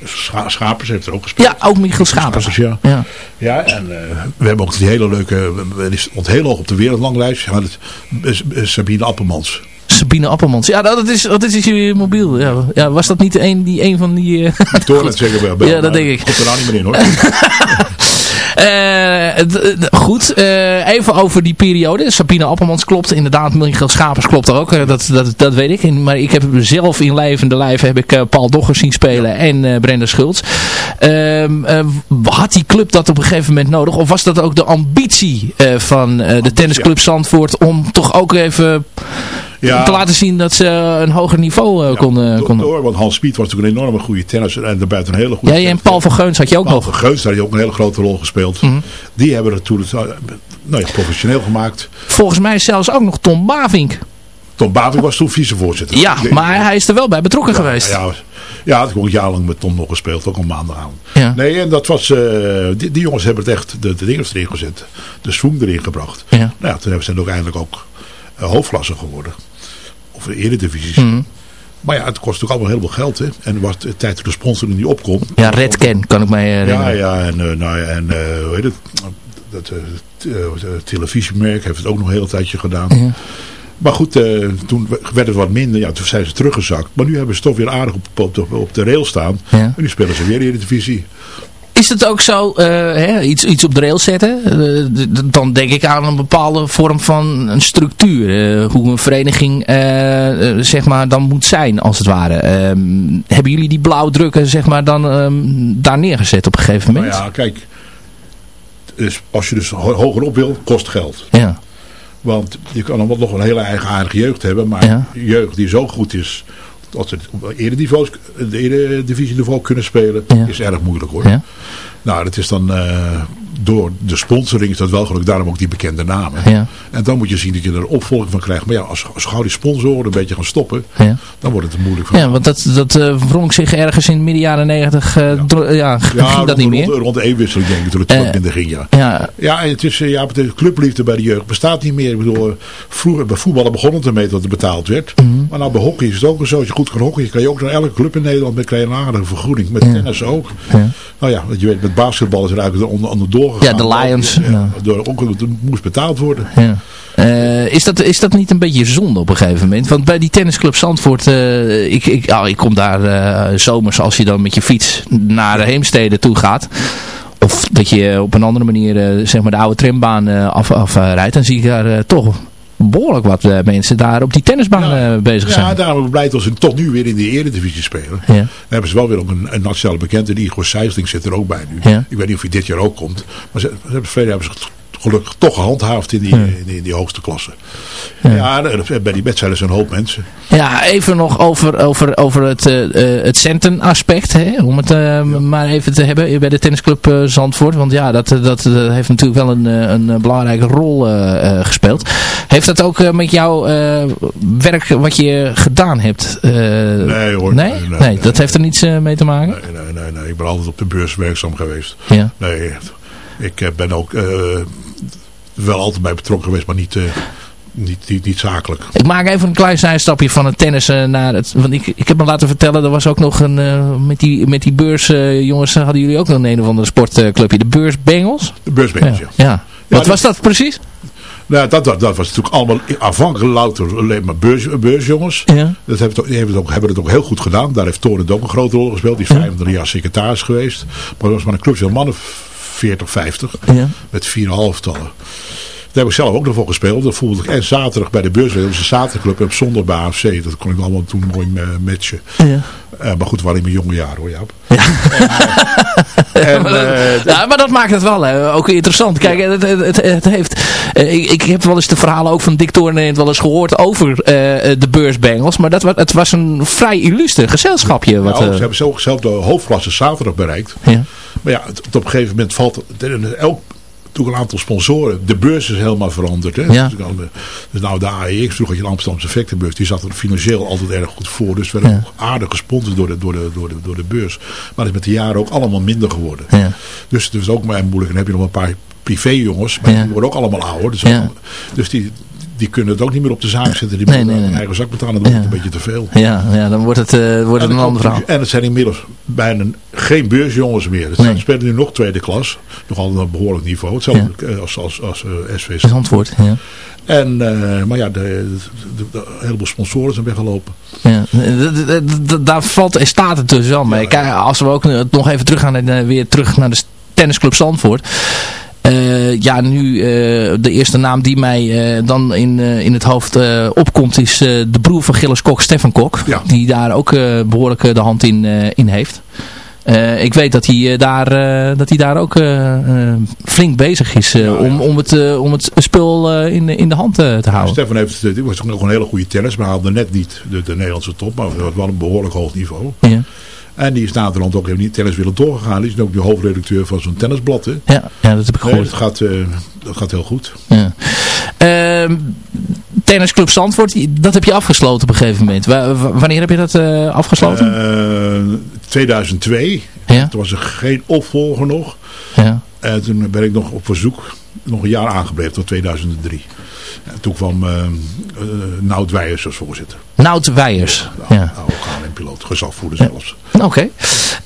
E: Scha Schapers heeft er ook gespeeld.
D: Ja, ook Michiel Schapers.
E: Schapers ja.
D: ja.
E: Ja, en we hebben ook die hele leuke... We stond heel hoog op de wereldlanglijst. Sabine Appelmans.
D: Sabine Appelmans. Ja, dat is, dat is je mobiel. Ja, ja, was dat niet een, die, een van die... Uh...
E: Toren <laughs> zeker wel.
D: Ja, dat denk ik.
E: Komt er nou niet meer in hoor. <laughs>
D: Uh, goed, uh, even over die periode. Sabine Appelmans klopt inderdaad. Michiel Schapers klopt ook. Uh, dat, dat, dat weet ik. Maar ik heb zelf in levende lijf heb ik Paul Dogger zien spelen en Brenda Schultz. Ehm, had die club dat op een gegeven moment nodig? Of was dat ook de ambitie van de tennisclub Zandvoort om toch ook even... Ja. te laten zien dat ze een hoger niveau ja, konden...
E: Door, door, want Hans Piet was natuurlijk een enorme goede tennisser en daarbuiten een hele goede...
D: Ja, en Paul van Geuns had je ook
E: Paul
D: nog.
E: Paul van Geuns had je ook een hele grote rol gespeeld.
D: Mm -hmm.
E: Die hebben het toen nou ja, professioneel gemaakt.
D: Volgens mij zelfs ook nog Tom Bavink.
E: Tom Bavink was toen vicevoorzitter.
D: Ja, maar hij is er wel bij betrokken
E: ja,
D: geweest.
E: Ja, ja, ik heb ook jarenlang met Tom nog gespeeld, ook op maandagavond.
D: Ja.
E: Nee, en dat was, uh, die, die, jongens hebben het echt de, de dingen erin gezet. De swing erin gebracht.
D: Ja.
E: Nou ja, toen hebben ze ook eindelijk ook uh, hoofdklasse geworden. Of eredivisies.
D: Mm -hmm.
E: Maar ja, het kost natuurlijk allemaal heel veel geld. Hè? En de tijd de sponsoring niet opkomt.
D: Ja, Redken kan ik mij herinneren.
E: Ja, ja, en, uh, nou ja, en uh, hoe heet het? Dat uh, televisiemerk heeft het ook nog een heel tijdje gedaan. Ja. Maar goed, toen werd het wat minder. Ja, toen zijn ze teruggezakt. Maar nu hebben ze toch weer aardig op, op, de, op de rail staan. Ja. En nu spelen ze weer in de divisie.
D: Is het ook zo, uh, hè, iets, iets op de rail zetten? Uh, dan denk ik aan een bepaalde vorm van een structuur. Uh, hoe een vereniging zeg maar dan moet zijn, als het ware. Ehm, hebben jullie die blauwdrukken zeg maar, dan um, daar neergezet op een gegeven moment?
E: Nou ja, kijk. Dus als je dus ho hoger op wil, kost geld.
D: Ja.
E: Want je kan dan nog een hele eigen aardige jeugd hebben. Maar ja. jeugd die zo goed is dat ze op eredivisie, de eredivisie niveau kunnen spelen, ja. is erg moeilijk hoor.
D: Ja.
E: Nou, dat is dan uh, door de sponsoring is dat wel gelukkig, daarom ook die bekende namen.
D: Ja.
E: En dan moet je zien dat je er een opvolging van krijgt. Maar ja, als, als gauw die sponsoren een beetje gaan stoppen,
D: ja.
E: dan wordt het moeilijk.
D: Van ja, want dat, dat uh, wrong zich ergens in midden jaren negentig, uh, ja. ja, <laughs> dat niet
E: rond,
D: meer?
E: Rond de eenwisseling denk ik het uh, minder ging, ja.
D: Ja,
E: ja en het is, ja, de clubliefde bij de jeugd bestaat niet meer. Ik bedoel, vroeger bij voetballen begon het ermee dat er betaald werd.
D: Mm -hmm.
E: Maar nou bij hockey is het ook zo. Als je goed kan hockeyen, kan je ook naar elke club in Nederland met een aardige vergoeding. Met tennis ook. Nou ja, je weet, met basketbal is er eigenlijk onder, onder doorgegaan.
D: Ja, de Lions.
E: Ja, door, ook, het moest betaald worden.
D: Ja. Uh, is, dat, is dat niet een beetje zonde op een gegeven moment? Want bij die tennisclub Zandvoort, uh, ik, ik, oh, ik kom daar uh, zomers als je dan met je fiets naar de Heemstede toe gaat. Of dat je op een andere manier zeg maar de oude trambaan af, afrijdt. dan zie ik daar toch behoorlijk wat uh, mensen daar op die tennisbaan
E: ja,
D: uh, bezig zijn.
E: Ja, daarom blij dat ze tot nu weer in de eredivisie spelen.
D: Ja.
E: Dan hebben ze wel weer ook een, een nationale bekende. Die Igor Sijsling zit er ook bij nu.
D: Ja.
E: Ik weet niet of hij dit jaar ook komt. Maar ze, ze hebben, verleden hebben ze gelukkig toch gehandhaafd in die,
D: Ja.
E: in die, in die hoogste klasse.
D: Ja.
E: Ja, en bij die wedstrijden zijn een hoop mensen.
D: Ja, even nog over, over, over het, uh, het centenaspect. Hè? Om het uh, maar even te hebben bij de tennisclub uh, Zandvoort. Want ja, dat, dat, dat heeft natuurlijk wel een, een belangrijke rol gespeeld. Heeft dat ook met jouw werk wat je gedaan hebt?
E: nee hoor.
D: Nee?
E: Nee,
D: nee,
E: nee,
D: dat heeft er niets mee te maken?
E: Nee, nee, nee, nee. Ik ben altijd op de beurs werkzaam geweest.
D: Ja.
E: Nee, ik ben ook wel altijd bij betrokken geweest, maar niet... Niet, niet, niet, zakelijk.
D: Ik maak even een klein zijstapje van het tennis naar het... Want ik, ik heb me laten vertellen, er was ook nog een... Uh, met, die, met die beurs, uh, jongens, hadden jullie ook nog een een of andere sportclubje. De Beursbengels?
E: De Beursbengels, ja.
D: ja. ja. Wat ja, was dat precies?
E: Nou, dat, dat, dat was natuurlijk allemaal aanvankelijk louter alleen maar beurs, beursjongens.
D: Ja.
E: Dat hebben, het, die hebben, het ook, hebben het ook heel goed gedaan. Daar heeft Toren ook een grote rol gespeeld. Die is 25 jaar secretaris geweest. Maar dat was maar een clubje van mannen 40, 50.
D: Ja.
E: Met 4,5 tallen. Daar heb ik zelf ook nog voor gespeeld. Dat voelde ik en zaterdag bij de beurs. Dat was een zaterdagclub en op zondag bij AFC. Dat kon ik allemaal toen mooi uh, matchen.
D: Ja.
E: Uh, maar goed, waren in mijn jonge jaren hoor, Jaap.
D: Ja. <laughs> en, maar, dat, uh, ja, maar dat maakt het wel hè, ook interessant. Kijk, ja. het, het, het, heeft... Ik, ik, heb wel eens de verhalen ook van Dick wel eens gehoord over de beursbengels. Maar dat, het was een vrij illustre gezelschapje. Wat,
E: nou, ze hebben zo zelf de hoofdklasse zaterdag bereikt.
D: Ja.
E: Maar ja, het, op een gegeven moment valt... Elk toen een aantal sponsoren. De beurs is helemaal veranderd. Hè?
D: Ja.
E: Dus nou de AEX, vroeger had je de Amsterdamse effectenbeurs, die zat er financieel altijd erg goed voor. Dus werden
D: Ja.
E: ook aardig gesponsord door de, door, de, door, de, door de beurs. Maar het is met de jaren ook allemaal minder geworden.
D: Ja.
E: Dus het is ook maar moeilijk. En dan heb je nog een paar privéjongens, maar
D: Ja.
E: die worden ook allemaal ouder. Dus, dus die, die kunnen het ook niet meer op de zaak zetten. Die
D: Nee,
E: moeten
D: nee,
E: hun
D: nee.
E: eigen zak betalen. Dat wordt
D: Ja.
E: een beetje te veel.
D: Ja, ja, dan wordt het, uh, wordt het een
E: En,
D: ander verhaal.
E: en het zijn inmiddels bijna geen beursjongens meer. Het zijn, spelen nu nog tweede klas. Nog altijd een behoorlijk niveau. Hetzelfde eh, als, als, als uh, SV
D: is antwoord. Ja.
E: En, uh, maar ja, de, de, een heleboel sponsoren zijn weggelopen.
D: Ja, daar valt en staat het dus wel mee. Kijk, als we ook nog even terug gaan weer terug naar de tennisclub Zandvoort. Uh, ja, nu uh, de eerste naam die mij uh, dan in, in het hoofd opkomt is de broer van Gilles Kok, Stefan Kok.
E: Ja.
D: Die daar ook behoorlijk de hand in, in heeft. ik weet dat hij, daar, dat hij daar ook flink bezig is
E: ja,
D: om, om, het, om het spul in, in de hand te houden.
E: Stefan heeft, was ook een hele goede tennis, maar haalde net niet de, de Nederlandse top, maar had wel een behoorlijk hoog niveau.
D: Ja.
E: En die is na de land ook even niet tennis willen doorgegaan. Die is ook de hoofdredacteur van zo'n tennisblad. Hè?
D: Ja, ja, dat heb ik gehoord.
E: Nee, dat, gaat, uh, dat gaat heel goed.
D: Ja. Uh, tennisclub Zandvoort, dat heb je afgesloten op een gegeven moment. W wanneer heb je dat uh, afgesloten?
E: Uh, 2002.
D: Ja.
E: Toen was er geen opvolger nog.
D: Ja.
E: En toen ben ik nog op verzoek nog een jaar aangebleven tot 2003. En toen kwam uh, uh, Nout Weijers als voorzitter.
D: Nout Weijers.
E: Ja.
D: ja.
E: Oude KLM-piloot, gezagvoerder zelfs.
D: Oké.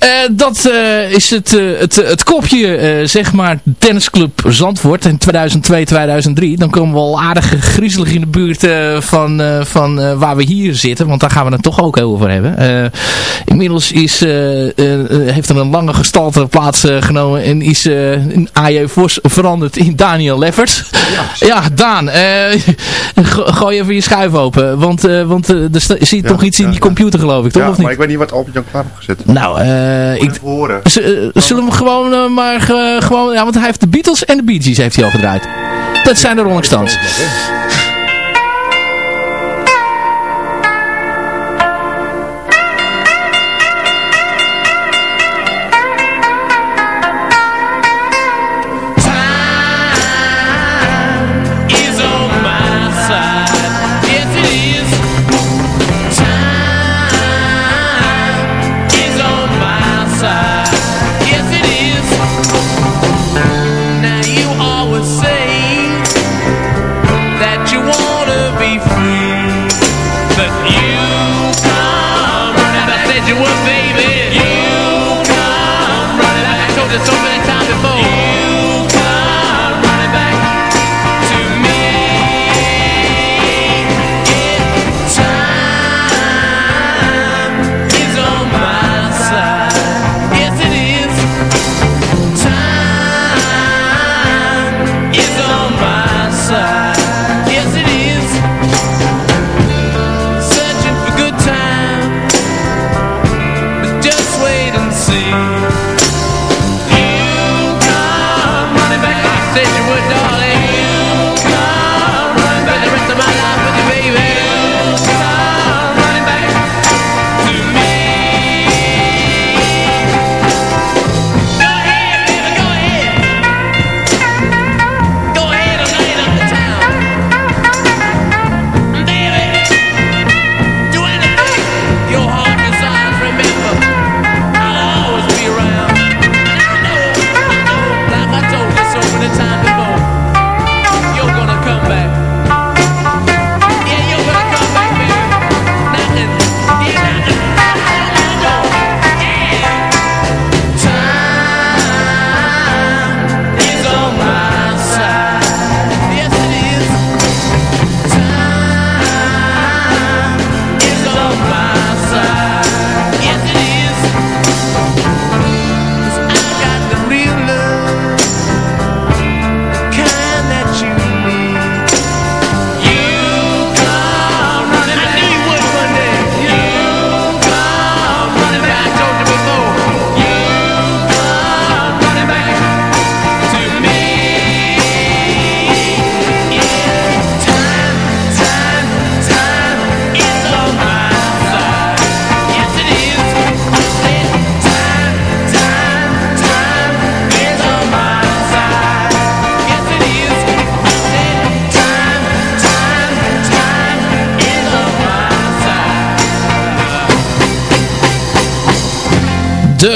D: Uh, dat uh, is het, uh, het, het kopje, zeg maar, tennisclub Zandvoort in 2002-2003. Dan komen we al aardig griezelig in de buurt van, van waar we hier zitten. Want daar gaan we het toch ook heel over hebben. inmiddels is, heeft er een lange gestalte plaatsgenomen en is AJ Vos veranderd in Daniel Leffert. Ja, ja Daan, <laughs> gooi even je schuif open. Want, want er zit ja, nog iets ja, in die computer geloof ik, toch?
I: Ja,
D: of niet?
I: maar ik weet niet wat Albert-Jan klaar heeft gezet.
D: Nou, uh, ik,
I: horen.
D: Zullen we gewoon uh, maar gewoon, ja, want hij heeft de Beatles en de Bee Gees heeft hij al gedraaid. Dat zijn de Rolling Stones.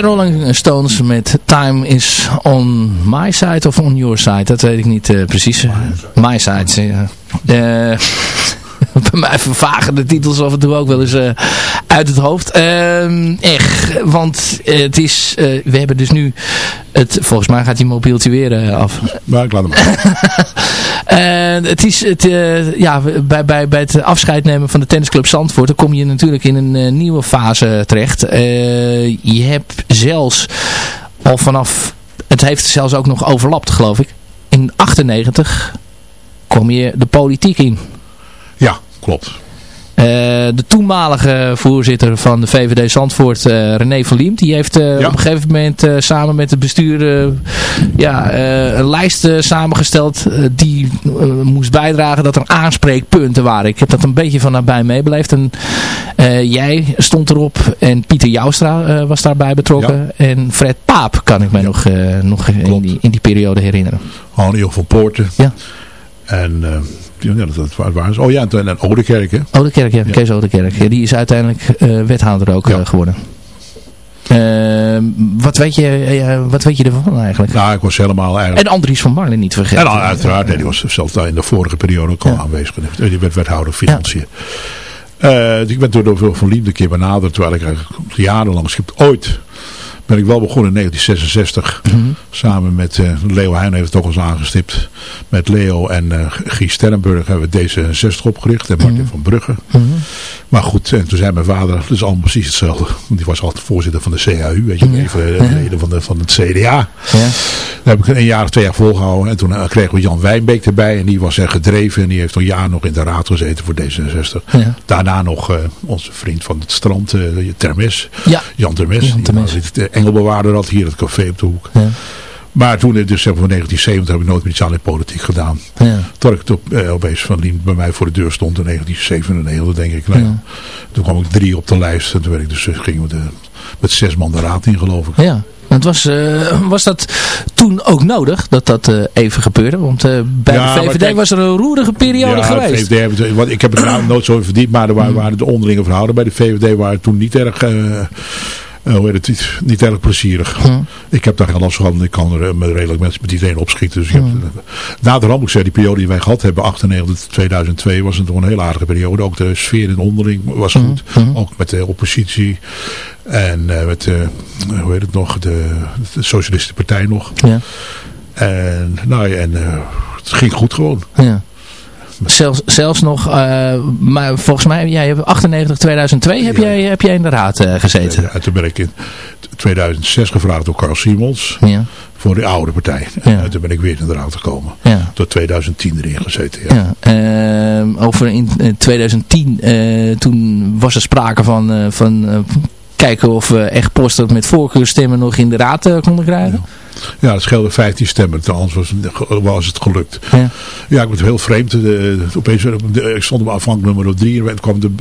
D: Rolling Stones met Time is on my side of on your side. Dat weet ik niet uh, precies. My side. Ja. Uh, <laughs> bij mij vervagen de titels af en toe ook wel eens uh, uit het hoofd. echt, want het is, we hebben dus nu, het, volgens mij gaat die mobieltje weer af.
E: Maar ik laat hem
D: Uh, <laughs> het is het, uh, ja, bij, bij, bij het afscheid nemen van de tennisclub Zandvoort, dan kom je natuurlijk in een uh, nieuwe fase terecht. je hebt zelfs al vanaf, het heeft zelfs ook nog overlapt geloof ik. In 98 kom je de politiek in.
E: Ja, klopt.
D: Uh, de toenmalige voorzitter van de VVD Zandvoort, uh, René van Liem, die heeft ja. op een gegeven moment samen met het bestuur ja, een lijst samengesteld die moest bijdragen dat er aanspreekpunten waren. Ik heb dat een beetje van nabij meebeleefd. En jij stond erop en Pieter Joustra was daarbij betrokken. Ja. En Fred Paap kan ik mij ja. nog, nog in, die, in die periode herinneren.
E: Hanio van Poorten.
D: Ja.
E: En ja, dat, ze. Oh ja, en, en Oudekerk, hè?
D: Oudekerk, ja. ja. Kees Oudekerk. Ja, die is uiteindelijk uh, wethouder ook ja. uh, geworden. Uh, Ehm, wat, weet je, eh, wat weet je ervan eigenlijk?
E: Nou, ik was helemaal eigenlijk...
D: En Andries van Marlen niet vergeten.
E: En dan, uiteraard, nee, die was zelfs in de vorige periode ook al aanwezig. Die werd wethouder financiën. Eh, ik ben door, door Van een keer benaderd, terwijl ik eigenlijk jarenlang schip ooit ben ik wel begonnen in 1966. Samen met uh, Leo Heijn heeft het ook eens aangestipt. Met Leo en uh, Guy Sterrenburg hebben we D66 opgericht. En Martin van Brugge. Maar goed, en toen zei mijn vader, dat is allemaal precies hetzelfde. Want die was altijd voorzitter van de CAU. Weet je, even leden van, de, van het CDA. Ja. Daar heb ik een jaar of twee jaar volgehouden. En toen kregen we Jan Wijnbeek erbij. En die was er gedreven. En die heeft een jaar nog in de raad gezeten voor D66. Ja. Daarna nog onze vriend van het strand, Termes.
D: Ja.
E: Jan Termes.
D: Jan Termes.
E: Engelbewaarder had hier het café op de hoek.
D: Ja.
E: Maar toen, dus zeg maar 1970, heb ik nooit meer iets aan de politiek gedaan.
D: Ja.
E: Tot ik het op, eh, opeens van Lien bij mij voor de deur stond in 1997, denk ik. Nou,
D: Ja.
E: Toen kwam ik drie op de lijst. En toen werd ik dus, gingen we de, met zes man de raad in, geloof ik.
D: Ja. Het was, uh, was dat toen ook nodig dat dat uh, even gebeurde? Want uh, bij
E: Ja,
D: de VVD was er een roerige periode
E: ja,
D: geweest.
E: VVD want ik heb het nou <clears throat> nooit zo in verdiept, maar er waren, waren de onderlinge verhouden bij de VVD waren toen niet erg, eh, eh, hoe heet het, niet, erg plezierig. Ik heb daar geen last van, ik kan er eh, met redelijk mensen met iedereen opschieten. Dus ik heb, na de ramp, die periode die wij gehad hebben, 98, 2002, was het toch een heel aardige periode. Ook de sfeer in de onderling was goed, ook met de oppositie. En eh, met, eh, hoe heet het nog, de, de Socialistische Partij nog.
D: Ja.
E: En, nou ja, en eh, het ging goed gewoon.
D: Ja. Zelfs, zelfs nog, uh, maar volgens mij, jij hebt 98, 2002 heb, jij, heb jij in de raad uh, gezeten.
E: Ja, toen ben ik in 2006 gevraagd door Carl Simons
D: Ja.
E: voor de oude partij. En toen ben ik weer in de raad gekomen. Tot 2010 erin gezeten. Ja.
D: Ja, ehm, over in eh, 2010, eh, toen was er sprake van, eh, van eh, kijken of we echt posten met voorkeurstemmen nog in de raad eh, konden krijgen.
E: Ja, het scheelde 15 stemmen. Anders was, het- was het gelukt.
D: Ja.
E: Ja, ik werd heel vreemd. De, opeens, de- ik stond op afhankelijk nummer 3 en kwam de,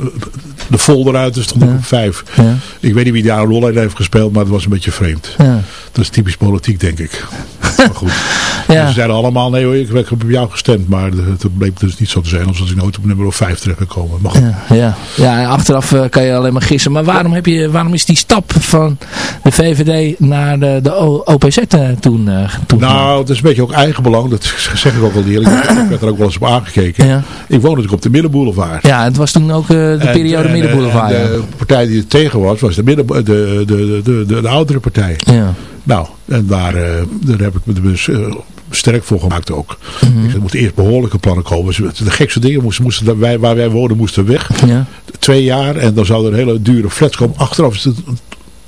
E: de folder uit. Er stond ik
D: Ja.
E: op 5.
D: Ja.
E: Ik weet niet wie daar een rol in heeft gespeeld, maar het was een beetje vreemd.
D: Ja.
E: Dat is typisch politiek, denk ik. <laughs> maar goed.
D: Ja.
E: Ze zeiden allemaal, nee hoor, ik heb op jou gestemd. Maar het bleek dus niet zo te zijn, anders was ik nooit op nummer 5 terechtgekomen. Maar goed.
D: Ja, ja. ja achteraf eh, kan je alleen maar gissen. Maar waarom, heb je, waarom is die stap van de VVD naar de, de OPZ toen, eh, toen
E: Nou, het is een beetje ook eigenbelang. Dat zeg ik ook wel eerlijk. Ik werd er ook wel eens op aangekeken.
D: Ja.
E: Ik woon natuurlijk op de Middenboulevard.
D: Ja, het was toen ook eh, de
E: En-
D: periode
E: en,
D: Middenboulevard.
E: en
D: ja.
E: de partij die er tegen was, was de, midden, de, de, de, de, de, de oudere partij.
D: Ja.
E: Nou, en daar, eh, daar heb ik me dus eh, sterk voor gemaakt ook. Ik zei, Er moeten eerst behoorlijke plannen komen. De gekste dingen moesten, moesten wij, waar wij wonen moesten weg.
D: Ja.
E: Twee jaar en dan zouden er hele dure flats komen. Achteraf is het,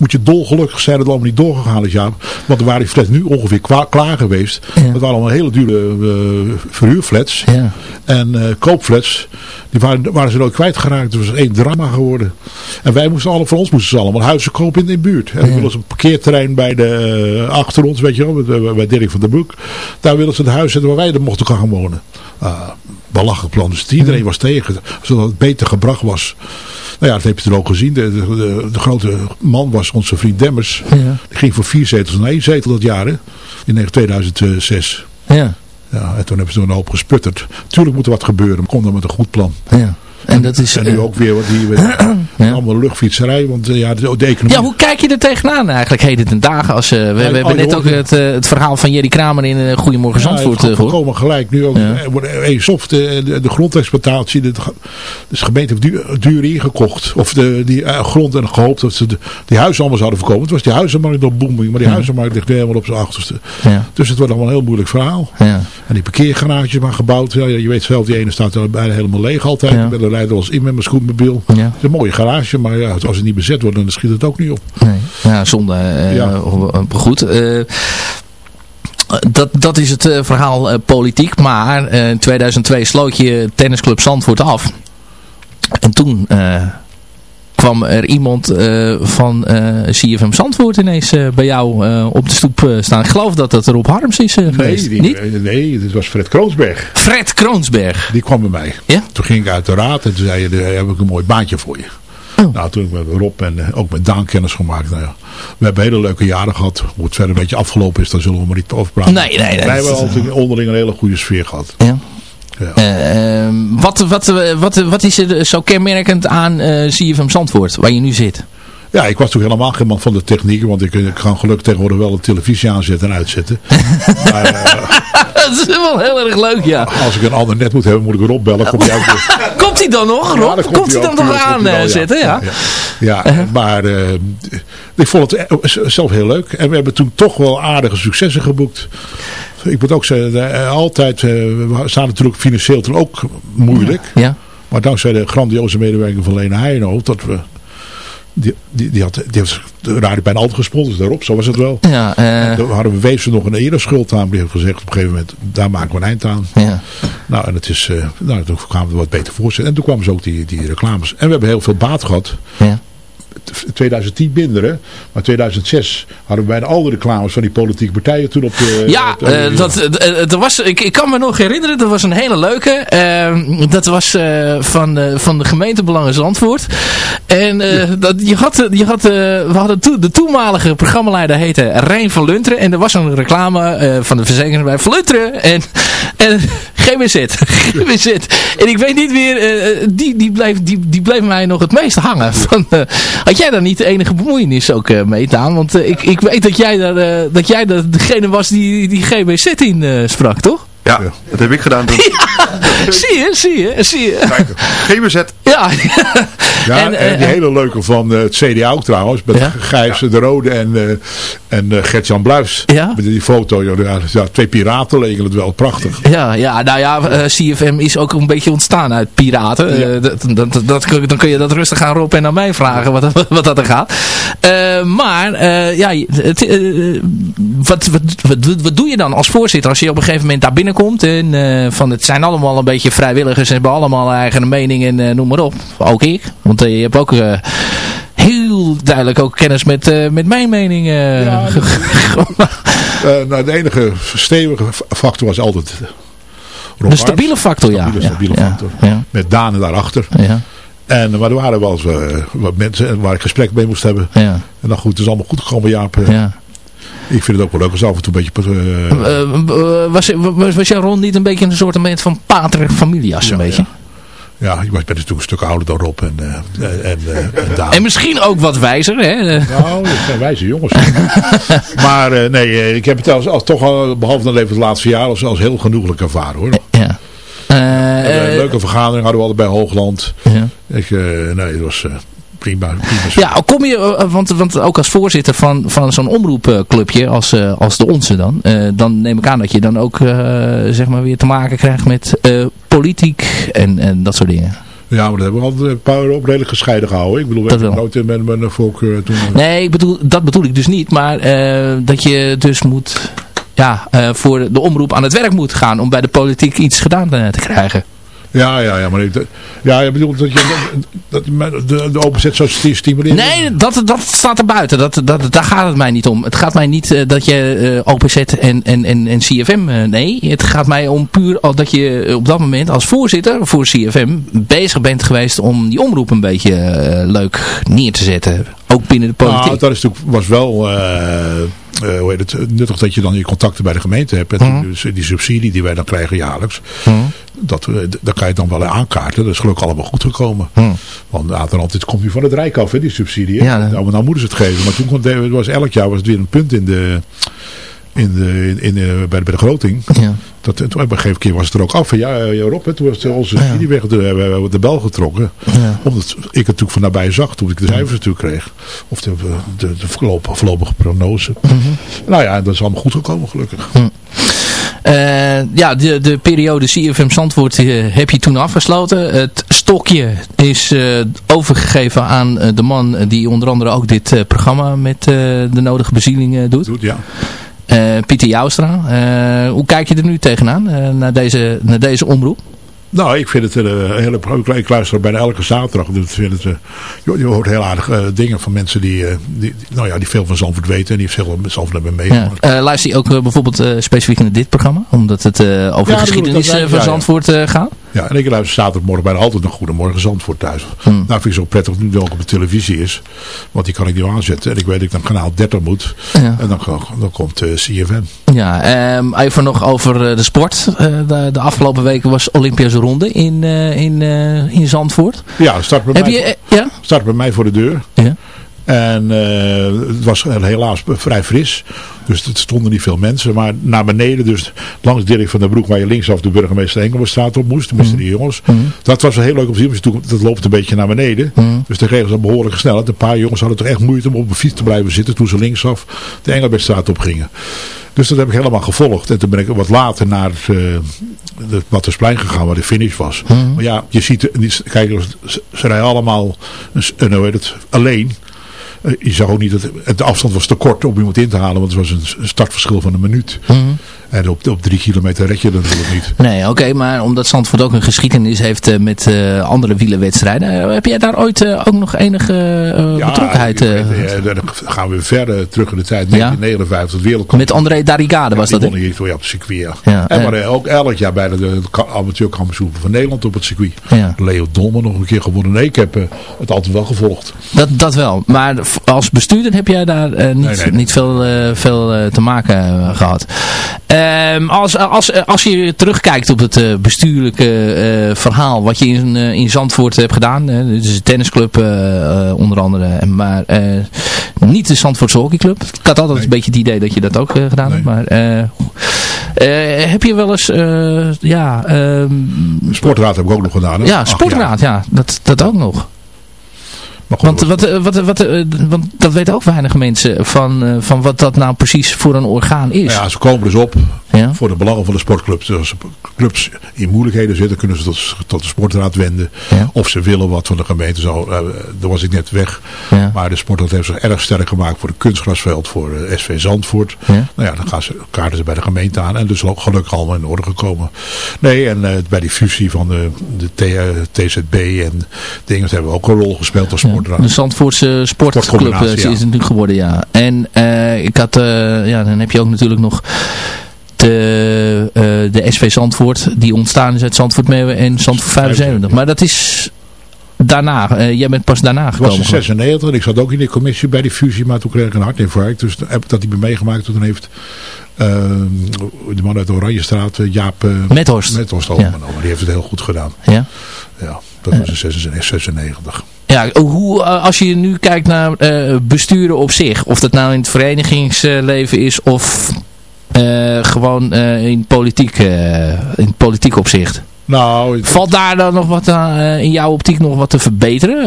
E: moet je dolgelukkig zijn dat het allemaal niet doorgegaan is. Ja. Want er waren die flats nu ongeveer klaar geweest.
D: Ja.
E: Dat waren allemaal hele dure eh, verhuurflats.
D: Ja.
E: En eh, koopflats, die waren, waren ze nooit kwijtgeraakt. Het was één drama geworden. En wij moesten alle, voor ons moesten ze allemaal huizen kopen in de buurt. En dan willen ze een parkeerterrein bij de, eh, achter ons, weet je wel, bij, Dirk van der Broek. Daar willen ze het huis zetten waar wij er mochten gaan wonen. Ah, belachelijk plan. Dus iedereen was tegen, zodat het beter gebracht was. Nou ja, dat heb je er ook gezien. De, de, de, de grote man was onze vriend Demmers.
D: Ja.
E: Die ging voor vier zetels naar één zetel dat jaar, hè? In 2006.
D: Ja.
E: Ja, en toen hebben ze er een hoop gesputterd. Tuurlijk moet er wat gebeuren, kom dan met een goed plan.
D: Ja. En dat is...
E: En nu
D: eh,
E: ook weer wat die <clears throat> allemaal luchtfietserij, want eh, ja, de, de economie.
D: Ja, hoe kijk je er tegenaan eigenlijk heden ten dagen? Als, eh, we, we
E: oh,
D: hebben net
E: je
D: ook het, het verhaal van Jerry Kramer in Goedemorgen
E: Ja,
D: Zandvoort
E: is
D: gehoord.
E: volkomen gelijk. Nu ook
D: Ja.
E: soft, de, de, de grondexploitatie. De, dus de gemeente heeft duur, duur ingekocht. Of de, die grond en gehoopt dat ze die huizen allemaal zouden verkopen. Het was die huizenmarkt nog booming, maar die
D: Ja.
E: huizenmarkt ligt nu helemaal op zijn achterste.
D: Ja.
E: Dus het wordt allemaal een heel moeilijk verhaal.
D: Ja.
E: En die parkeergarages maar gebouwd. Ja, je weet zelf, die ene staat er bijna helemaal leeg altijd.
D: Ja.
E: Ben er rijden als in met mijn scootmobiel.
D: Ja.
E: Het is een mooie garage, maar ja, als het niet bezet wordt, dan schiet het ook niet op.
D: Nee. Ja, zonde. eh,
E: Ja.
D: eh, goed. eh, dat, dat is het verhaal politiek. Maar in 2002 sloot je tennisclub Zandvoort af. En toen kwam er iemand eh, van eh CFM Zandvoort ineens eh, bij jou op de stoep staan. Ik geloof dat dat Rob Harms is geweest.
E: Nee,
D: Niet?
E: die, nee, dit was Fred Kroonsberg.
D: Fred Kroonsberg.
E: Die kwam bij mij.
D: Ja?
E: Toen ging ik uit de raad en toen zei je, "Daar heb ik een mooi baantje voor je.
D: Oh.
E: Nou, toen heb ik met Rob en ook met Daan kennis gemaakt. Nou ja, we hebben hele leuke jaren gehad. Hoe het verder een beetje afgelopen is, daar zullen we maar niet over praten.
D: Nee, nee, nee,
E: Wij hebben altijd onderling een hele goede sfeer gehad.
D: Ja.
E: Ja.
D: Eh, ehm, wat, wat, wat, wat is er zo kenmerkend aan eh CFM Zandvoort, waar je nu zit?
E: Ja, ik was toen helemaal geen man van de techniek, want ik, ik kan gelukkig tegenwoordig wel de televisie aanzetten en uitzetten. <laughs> maar, uh,
D: dat is wel heel erg leuk, ja.
E: Als ik een ander net moet hebben, moet ik erop bellen. Komt hij, <laughs>
D: komt hij dan nog, Rob? Ja, komt, hij dan nog aanzetten, ja.
E: Ja, ja. ja maar uh, ik vond het zelf heel leuk. En we hebben toen toch wel aardige successen geboekt. Ik moet ook zeggen, altijd, we staan natuurlijk financieel toen ook moeilijk.
D: Ja.
E: Maar dankzij de grandioze medewerking van Lena Heijenhoofd, dat we die, die, die, had, die heeft de radio bijna altijd gesponsord daarop, zo was het wel.
D: Ja, uh...
E: Daar hadden we Weefse nog een eerder schuld aan, die heeft gezegd op een gegeven moment, daar maken we een eind aan.
D: Ja.
E: Nou, en het is, nou, toen kwamen we wat beter voorzetten. En toen kwamen ze ook die, die reclames. En we hebben heel veel baat gehad.
D: Ja.
E: 2010 minder, maar 2006 hadden we bijna al de reclames van die politieke partijen toen op de...
D: Ja, op de, uh, dat, uh, was, ik, ik kan me nog herinneren, dat was een hele leuke. Uh, dat was van, van de gemeentebelangen Zandvoort. En ja. dat, je had, je had, we hadden to, de toenmalige programmaleider heette Rijn van Lunteren. En er was een reclame van de verzekering bij Van Lunteren. En, en <laughs> GBZ. GBZ. En ik weet niet meer, die, die, bleef, die, die bleef mij nog het meest hangen. Van, had jij daar niet de enige bemoeienis ook uh, mee, Daan? Want uh, ik, ik weet dat jij, daar, uh, dat jij de, degene was die, die GBZ in sprak, toch?
I: Ja, dat heb ik gedaan toen. <laughs>
D: Ja, zie je, zie je, zie je.
I: Kijk, GBZ.
D: Ja.
E: ja, en, en die hele leuke van het CDA ook trouwens. Met ja? Gijs de Rode en, uh, en Gert-Jan Bluis.
D: Ja.
E: Met die foto. Ja, twee piraten leken het wel prachtig.
D: Ja, ja nou ja, uh, CFM is ook een beetje ontstaan uit piraten. Dat, dat, dat, dan kun je dat rustig aan Rob en aan mij vragen wat, <laughs> wat, dat er gaat. maar ja, het, wat, wat, wat, wat doe je dan als voorzitter als je op een gegeven moment daar binnenkomt? En uh, van het zijn allemaal een beetje vrijwilligers. Ze hebben allemaal eigen mening en uh, noem maar op. Ook ik. Want uh, je hebt ook heel duidelijk ook kennis met, met mijn mening. Ja, <laughs>
E: nou, de enige stevige factor was altijd...
D: Rob de stabiele factor, ja.
E: Stabiele, stabiele
D: ja,
E: factor.
D: Ja.
E: Met Daan daarachter.
D: Ja.
E: En, maar er waren wel eens wat mensen waar ik gesprek mee moest hebben.
D: Ja.
E: En dan goed, het is allemaal goed gekomen, Jaap.
D: Ja.
E: Ik vind het ook wel leuk als af en toe een beetje... Uh,
D: uh, was, was, was jouw rol niet een beetje een soort van pater familias, een
E: ja,
D: beetje?
E: Ja. ik was natuurlijk een stuk ouder dan Rob en, uh, en, en Daan.
D: En misschien ook wat wijzer, hè?
E: Nou, dat zijn wijze jongens. <laughs> maar nee, ik heb het als, als toch al, behalve dan even het laatste jaar, als, als heel genoeglijk ervaren, hoor.
D: Ja.
E: een leuke vergadering hadden we altijd bij Hoogland.
D: Ja.
E: Ik, nee, het was... Prima, prima.
D: Ja, kom je, want, want ook als voorzitter van, van zo'n omroepclubje als, uh, als de onze dan, uh, dan neem ik aan dat je dan ook zeg maar weer te maken krijgt met politiek en, en dat soort dingen.
E: Ja, maar dat hebben we altijd een paar op redelijk gescheiden gehouden. Ik bedoel, we hebben nooit met mijn volk toen...
D: Nee, ik bedoel, dat bedoel ik dus niet, maar dat je dus moet, ja, voor de omroep aan het werk moet gaan om bij de politiek iets gedaan te krijgen.
E: Ja, ja, ja, maar ik, ja, je bedoelt dat je dat, de, de openzet zo stimuleert?
D: Nee, dat, dat staat er buiten. Dat, dat, daar gaat het mij niet om. Het gaat mij niet uh, dat je uh, openzet en, en, en, en CFM, uh, nee. Het gaat mij om puur dat je op dat moment als voorzitter voor CFM bezig bent geweest om die omroep een beetje leuk neer te zetten. Ook binnen de politiek.
E: Nou, dat is natuurlijk, was wel... Uh, hoe heet het, nuttig dat je dan je contacten bij de gemeente hebt. En
D: Mhm.
E: dus die subsidie die wij dan krijgen jaarlijks.
D: Mm.
E: Dat, dat kan je dan wel aankaarten. Dat is gelukkig allemaal goed gekomen.
D: Mm.
E: Want later dit komt nu van het Rijk af, hè, die subsidie.
D: Ja,
E: nou, nou moeten ze het geven. Maar toen kon, het was elk jaar was het weer een punt in de... In de, in de, bij, de, bij de groting.
D: Ja.
E: Dat, toen, op een gegeven keer was het er ook af. Ja, ja Rob, toen was onze subsidie weg. Toen hebben we de bel getrokken.
D: Ja.
E: Omdat ik het natuurlijk van nabij zag. Toen ik de cijfers natuurlijk kreeg. Of de, de, de voorlopige prognose.
D: Mm -hmm.
E: Nou ja, dat is allemaal goed gekomen gelukkig.
D: Hm. Uh, ja, de, de periode CFM Zandvoort uh, heb je toen afgesloten. Het stokje is uh, overgegeven aan de man die onder andere ook dit programma met de nodige bezieling doet.
E: Doet, ja.
D: Pieter Joustra. hoe kijk je er nu tegenaan, naar, deze, naar deze omroep?
E: Nou, ik vind het een hele... Ik luister bijna elke zaterdag. Ik vind het, je, je hoort heel aardige uh, dingen van mensen die, uh, die, nou ja, die veel van Zandvoort weten. En die veel met Zandvoort hebben meegemaakt.
D: Ja. Uh, luister je ook bijvoorbeeld specifiek naar dit programma? Omdat het over ja, de geschiedenis van Zandvoort gaat?
E: Ja, en ik luister zaterdagmorgen bijna altijd nog Goedemorgen Zandvoort thuis.
D: Hmm.
E: Nou vind ik zo prettig nu ook op de televisie is. Want die kan ik niet aanzetten. En ik weet dat ik dan kanaal 30 moet.
D: Ja.
E: En dan, dan komt CFM.
D: Ja, um, even nog over de sport. de, de afgelopen weken was Olympiase ronde in, uh, in, in Zandvoort.
E: Ja, start bij,
D: Heb
E: mij,
D: je,
E: voor,
D: ja?
E: start bij mij voor de deur.
D: Ja.
E: En eh, het was helaas vrij fris. Dus er stonden niet veel mensen. Maar naar beneden, dus langs Dirk van der Broek, waar je linksaf de burgemeester Engelbertstraat op moest. Tenminste die jongens. Dat was wel heel leuk om te zien. want Dat loopt een beetje naar beneden. Dus de regels hadden behoorlijk snelheid. Een paar jongens hadden toch echt moeite om op een fiets te blijven zitten. Toen ze linksaf de Engelbertstraat op gingen. Dus dat heb ik helemaal gevolgd. En toen ben ik wat later naar het, uh, het gegaan waar de finish was. Maar ja, je ziet, kijk, ze rijden allemaal een, hoe heet het, alleen. Eh, je zag ook niet dat de afstand was te kort om iemand in te halen, want het was een startverschil van een minuut. Mm en op, op drie kilometer red je dat natuurlijk niet.
D: Nee, oké, maar omdat Zandvoort ook een geschiedenis heeft uh, met uh, andere wielerwedstrijden. Uh, heb jij daar ooit ook nog enige ja, betrokkenheid?
E: Ja, dan gaan we verder terug in de tijd. 1959, het wereldkampioen.
D: Met André Darigade was
E: dat?
D: Die
E: won hier op het circuit, ja. en maar ook elk jaar bijna de, de van Nederland op het circuit. Leo Dolman nog een keer gewonnen. Nee, ik heb het altijd wel gevolgd.
D: Dat, dat wel, maar als bestuurder heb jij daar niet, nee, nee. niet veel, veel te maken gehad. Um, als, als, als je terugkijkt op het uh, bestuurlijke uh, verhaal wat je in, uh, in Zandvoort hebt gedaan. dus de tennisclub onder andere. Maar niet de Zandvoortse hockeyclub. Ik had altijd nee. een beetje het idee dat je dat ook gedaan nee. hebt. Maar heb je wel eens... ja,
E: sportraad heb ik ook nog gedaan. Hè?
D: Ja, sportraad. Ja, dat, dat ook nog. Want, wat, wat, wat, want dat weten ook weinig mensen van, van wat dat nou precies voor een orgaan is.
E: Ja, ze komen dus op ja. voor de belangen van de sportclubs. Als clubs in moeilijkheden zitten, kunnen ze tot, tot de sportraad wenden. Ja. Of ze willen wat van de gemeente. Zo, uh, daar was ik net weg. Ja. Maar de sportraad heeft zich erg sterk gemaakt voor de kunstgrasveld, voor uh, SV Zandvoort. Nou ja, dan gaan ze, kaarten ze bij de gemeente aan. En dus ook gelukkig allemaal in orde gekomen. Nee, en uh, bij die fusie van de, de TZB en dingen hebben we ook een rol gespeeld als
D: De Zandvoortse sportclub is het natuurlijk geworden, ja. En ik had, ja, dan heb je ook natuurlijk nog de, de SV Zandvoort, die ontstaan is uit Zandvoort Meeuwen en Zandvoort 75. Maar dat is daarna, uh, jij bent pas daarna gekomen.
E: Ik was in 96 en ik zat ook in de commissie bij die fusie, maar toen kreeg ik een hartinfarct. Dus heb ik dat niet meer meegemaakt. Toen heeft uh, de man uit de Oranjestraat, Jaap uh,
D: Methorst,
E: Methorst ja. Die heeft het heel goed gedaan.
D: Ja?
E: Ja, dat was in 96.
D: Ja, hoe, als je nu kijkt naar uh, besturen op zich, of dat nou in het verenigingsleven is of uh, gewoon in, politiek, in politiek opzicht.
E: Nou,
D: Valt daar dan nog wat aan, in jouw optiek nog wat te verbeteren?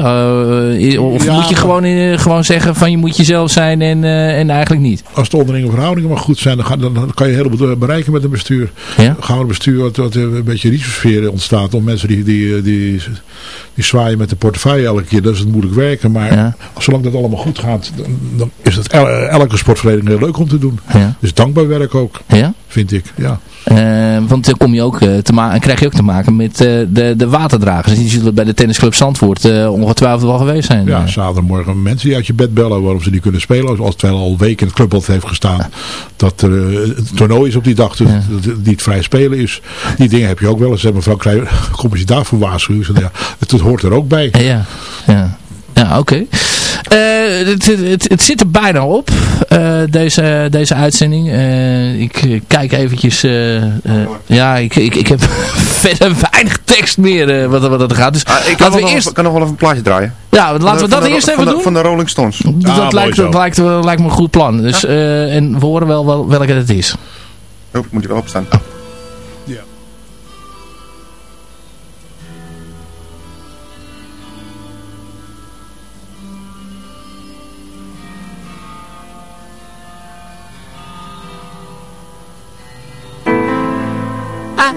D: of ja, moet je gewoon, in, gewoon zeggen van je moet jezelf zijn en, en eigenlijk niet?
E: Als de onderlinge verhoudingen maar goed zijn, dan, ga, dan kan je heel veel bereiken met een bestuur.
D: Ja?
E: Gaan we een bestuur wat, wat een beetje risicosfeer ontstaat om mensen die, die, die, die zwaaien met de portefeuille elke keer. Dat is het moeilijk werken. Maar ja. zolang dat allemaal goed gaat, dan, dan is het el, elke sportvereniging heel leuk om te doen. Dus dankbaar werk ook,
D: ja?
E: vind ik. Ja.
D: Uh, want dan kom je ook te maken, krijg je ook te maken met uh, de, de waterdragers. Die zullen bij de tennisclub Zandvoort ongetwijfeld wel geweest zijn.
E: Ja, zaterdagmorgen mensen die uit je bed bellen waarom ze niet kunnen spelen. Als het al weken in het clubbad heeft gestaan dat er een toernooi is op die dag. Dus ja. dat het niet vrij spelen is. Die dingen heb je ook wel eens. Mevrouw Krijger, kom je daarvoor waarschuwen? Ja, het, het hoort er ook bij.
D: Ja, ja. Ja, oké. Okay. Uh, het, het, het, zit er bijna op, uh, deze, deze uitzending. Uh, ik kijk eventjes... ja, ik, ik, ik heb <laughs> verder weinig tekst meer wat, wat dat gaat. Dus
I: ah, ik kan nog, eerst... kan nog wel even een plaatje draaien.
D: Ja, laten we dat
I: de,
D: eerst even
I: van
D: doen.
I: van de Rolling Stones.
D: Dat ah, lijkt, dat lijkt, lijkt, me een goed plan. Dus, ja. en we horen wel, wel welke het is.
I: Oh, moet je wel opstaan. Oh.
F: I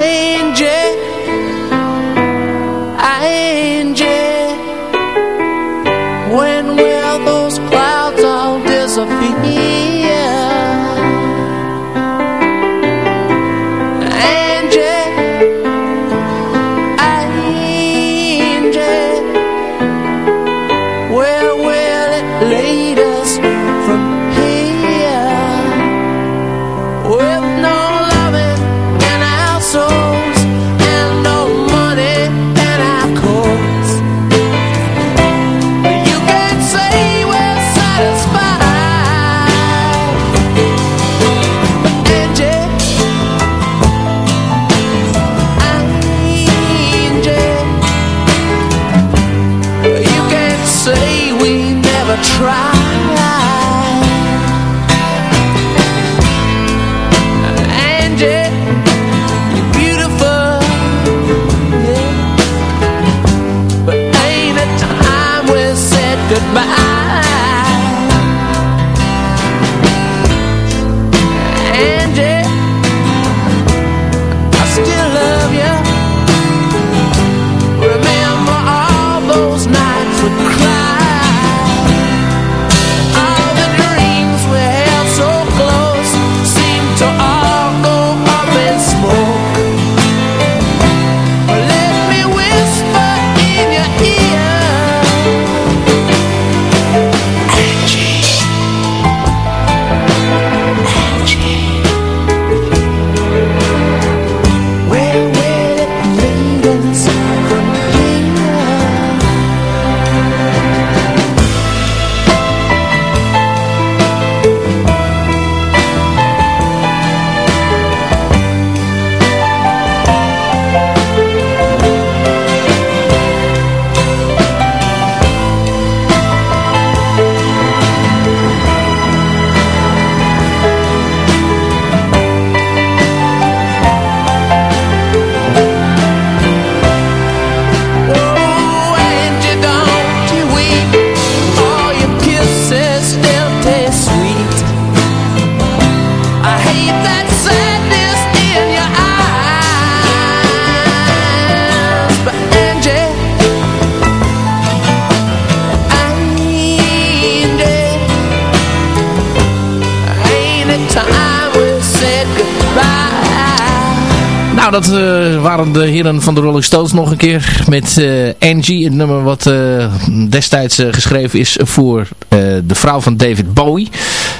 D: heren van de Rolling Stones nog een keer met eh, Angie. Het nummer wat eh, destijds eh, geschreven is voor eh, de vrouw van David Bowie.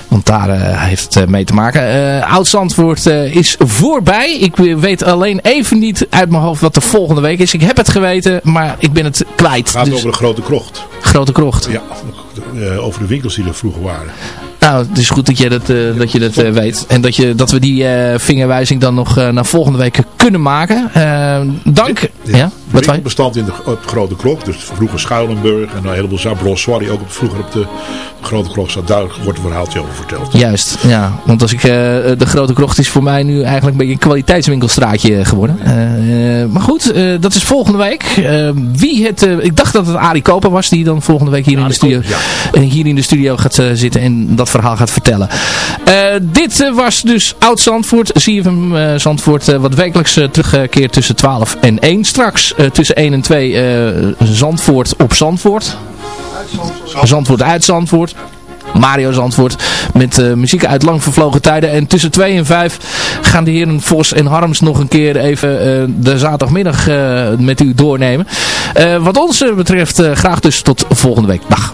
D: Want daar eh, heeft het eh, mee te maken. Eh Oud-Zandvoort eh, is voorbij. Ik weet alleen even niet uit mijn hoofd wat de volgende week is. Ik heb het geweten, maar ik ben het kwijt.
E: Het gaat
D: Dus-
E: over de grote krocht.
D: Grote krocht.
E: Ja, eh, over de winkels die er vroeger waren.
D: Nou, het is goed dat je dat, eh, dat, je dat eh, weet. En dat, je, dat we die vingerwijzing dan nog naar volgende week kunnen maken. Dank. ja, wat wij?
E: bestand in de op de Grote Klok. Dus vroeger Schuilenburg en een heleboel Zabrossoir die ook op, vroeger op de Grote Klok zat. Daar wordt een verhaaltje over verteld.
D: Juist, ja. Want als ik, de Grote Krocht is voor mij nu eigenlijk een beetje een kwaliteitswinkelstraatje geworden. Maar goed, dat is volgende week. Wie het, ik dacht dat het Arie Koper was die dan volgende week hier, in de, studio, eh, hier in de studio gaat eh, zitten en dat verhaal gaat vertellen. Eh, dit eh, was dus Oud Zandvoort, CFM eh Zandvoort, wat wekelijks terugkeert tussen 12 en 1. Straks tussen 1 en 2 eh, Zandvoort op Zandvoort. Zandvoort uit Zandvoort. Mario Zandvoort met eh, muziek uit lang vervlogen tijden. En tussen 2 en 5 gaan de heren Vos en Harms nog een keer even eh, de zaterdagmiddag eh, met u doornemen. Wat ons betreft graag dus tot volgende week. Dag.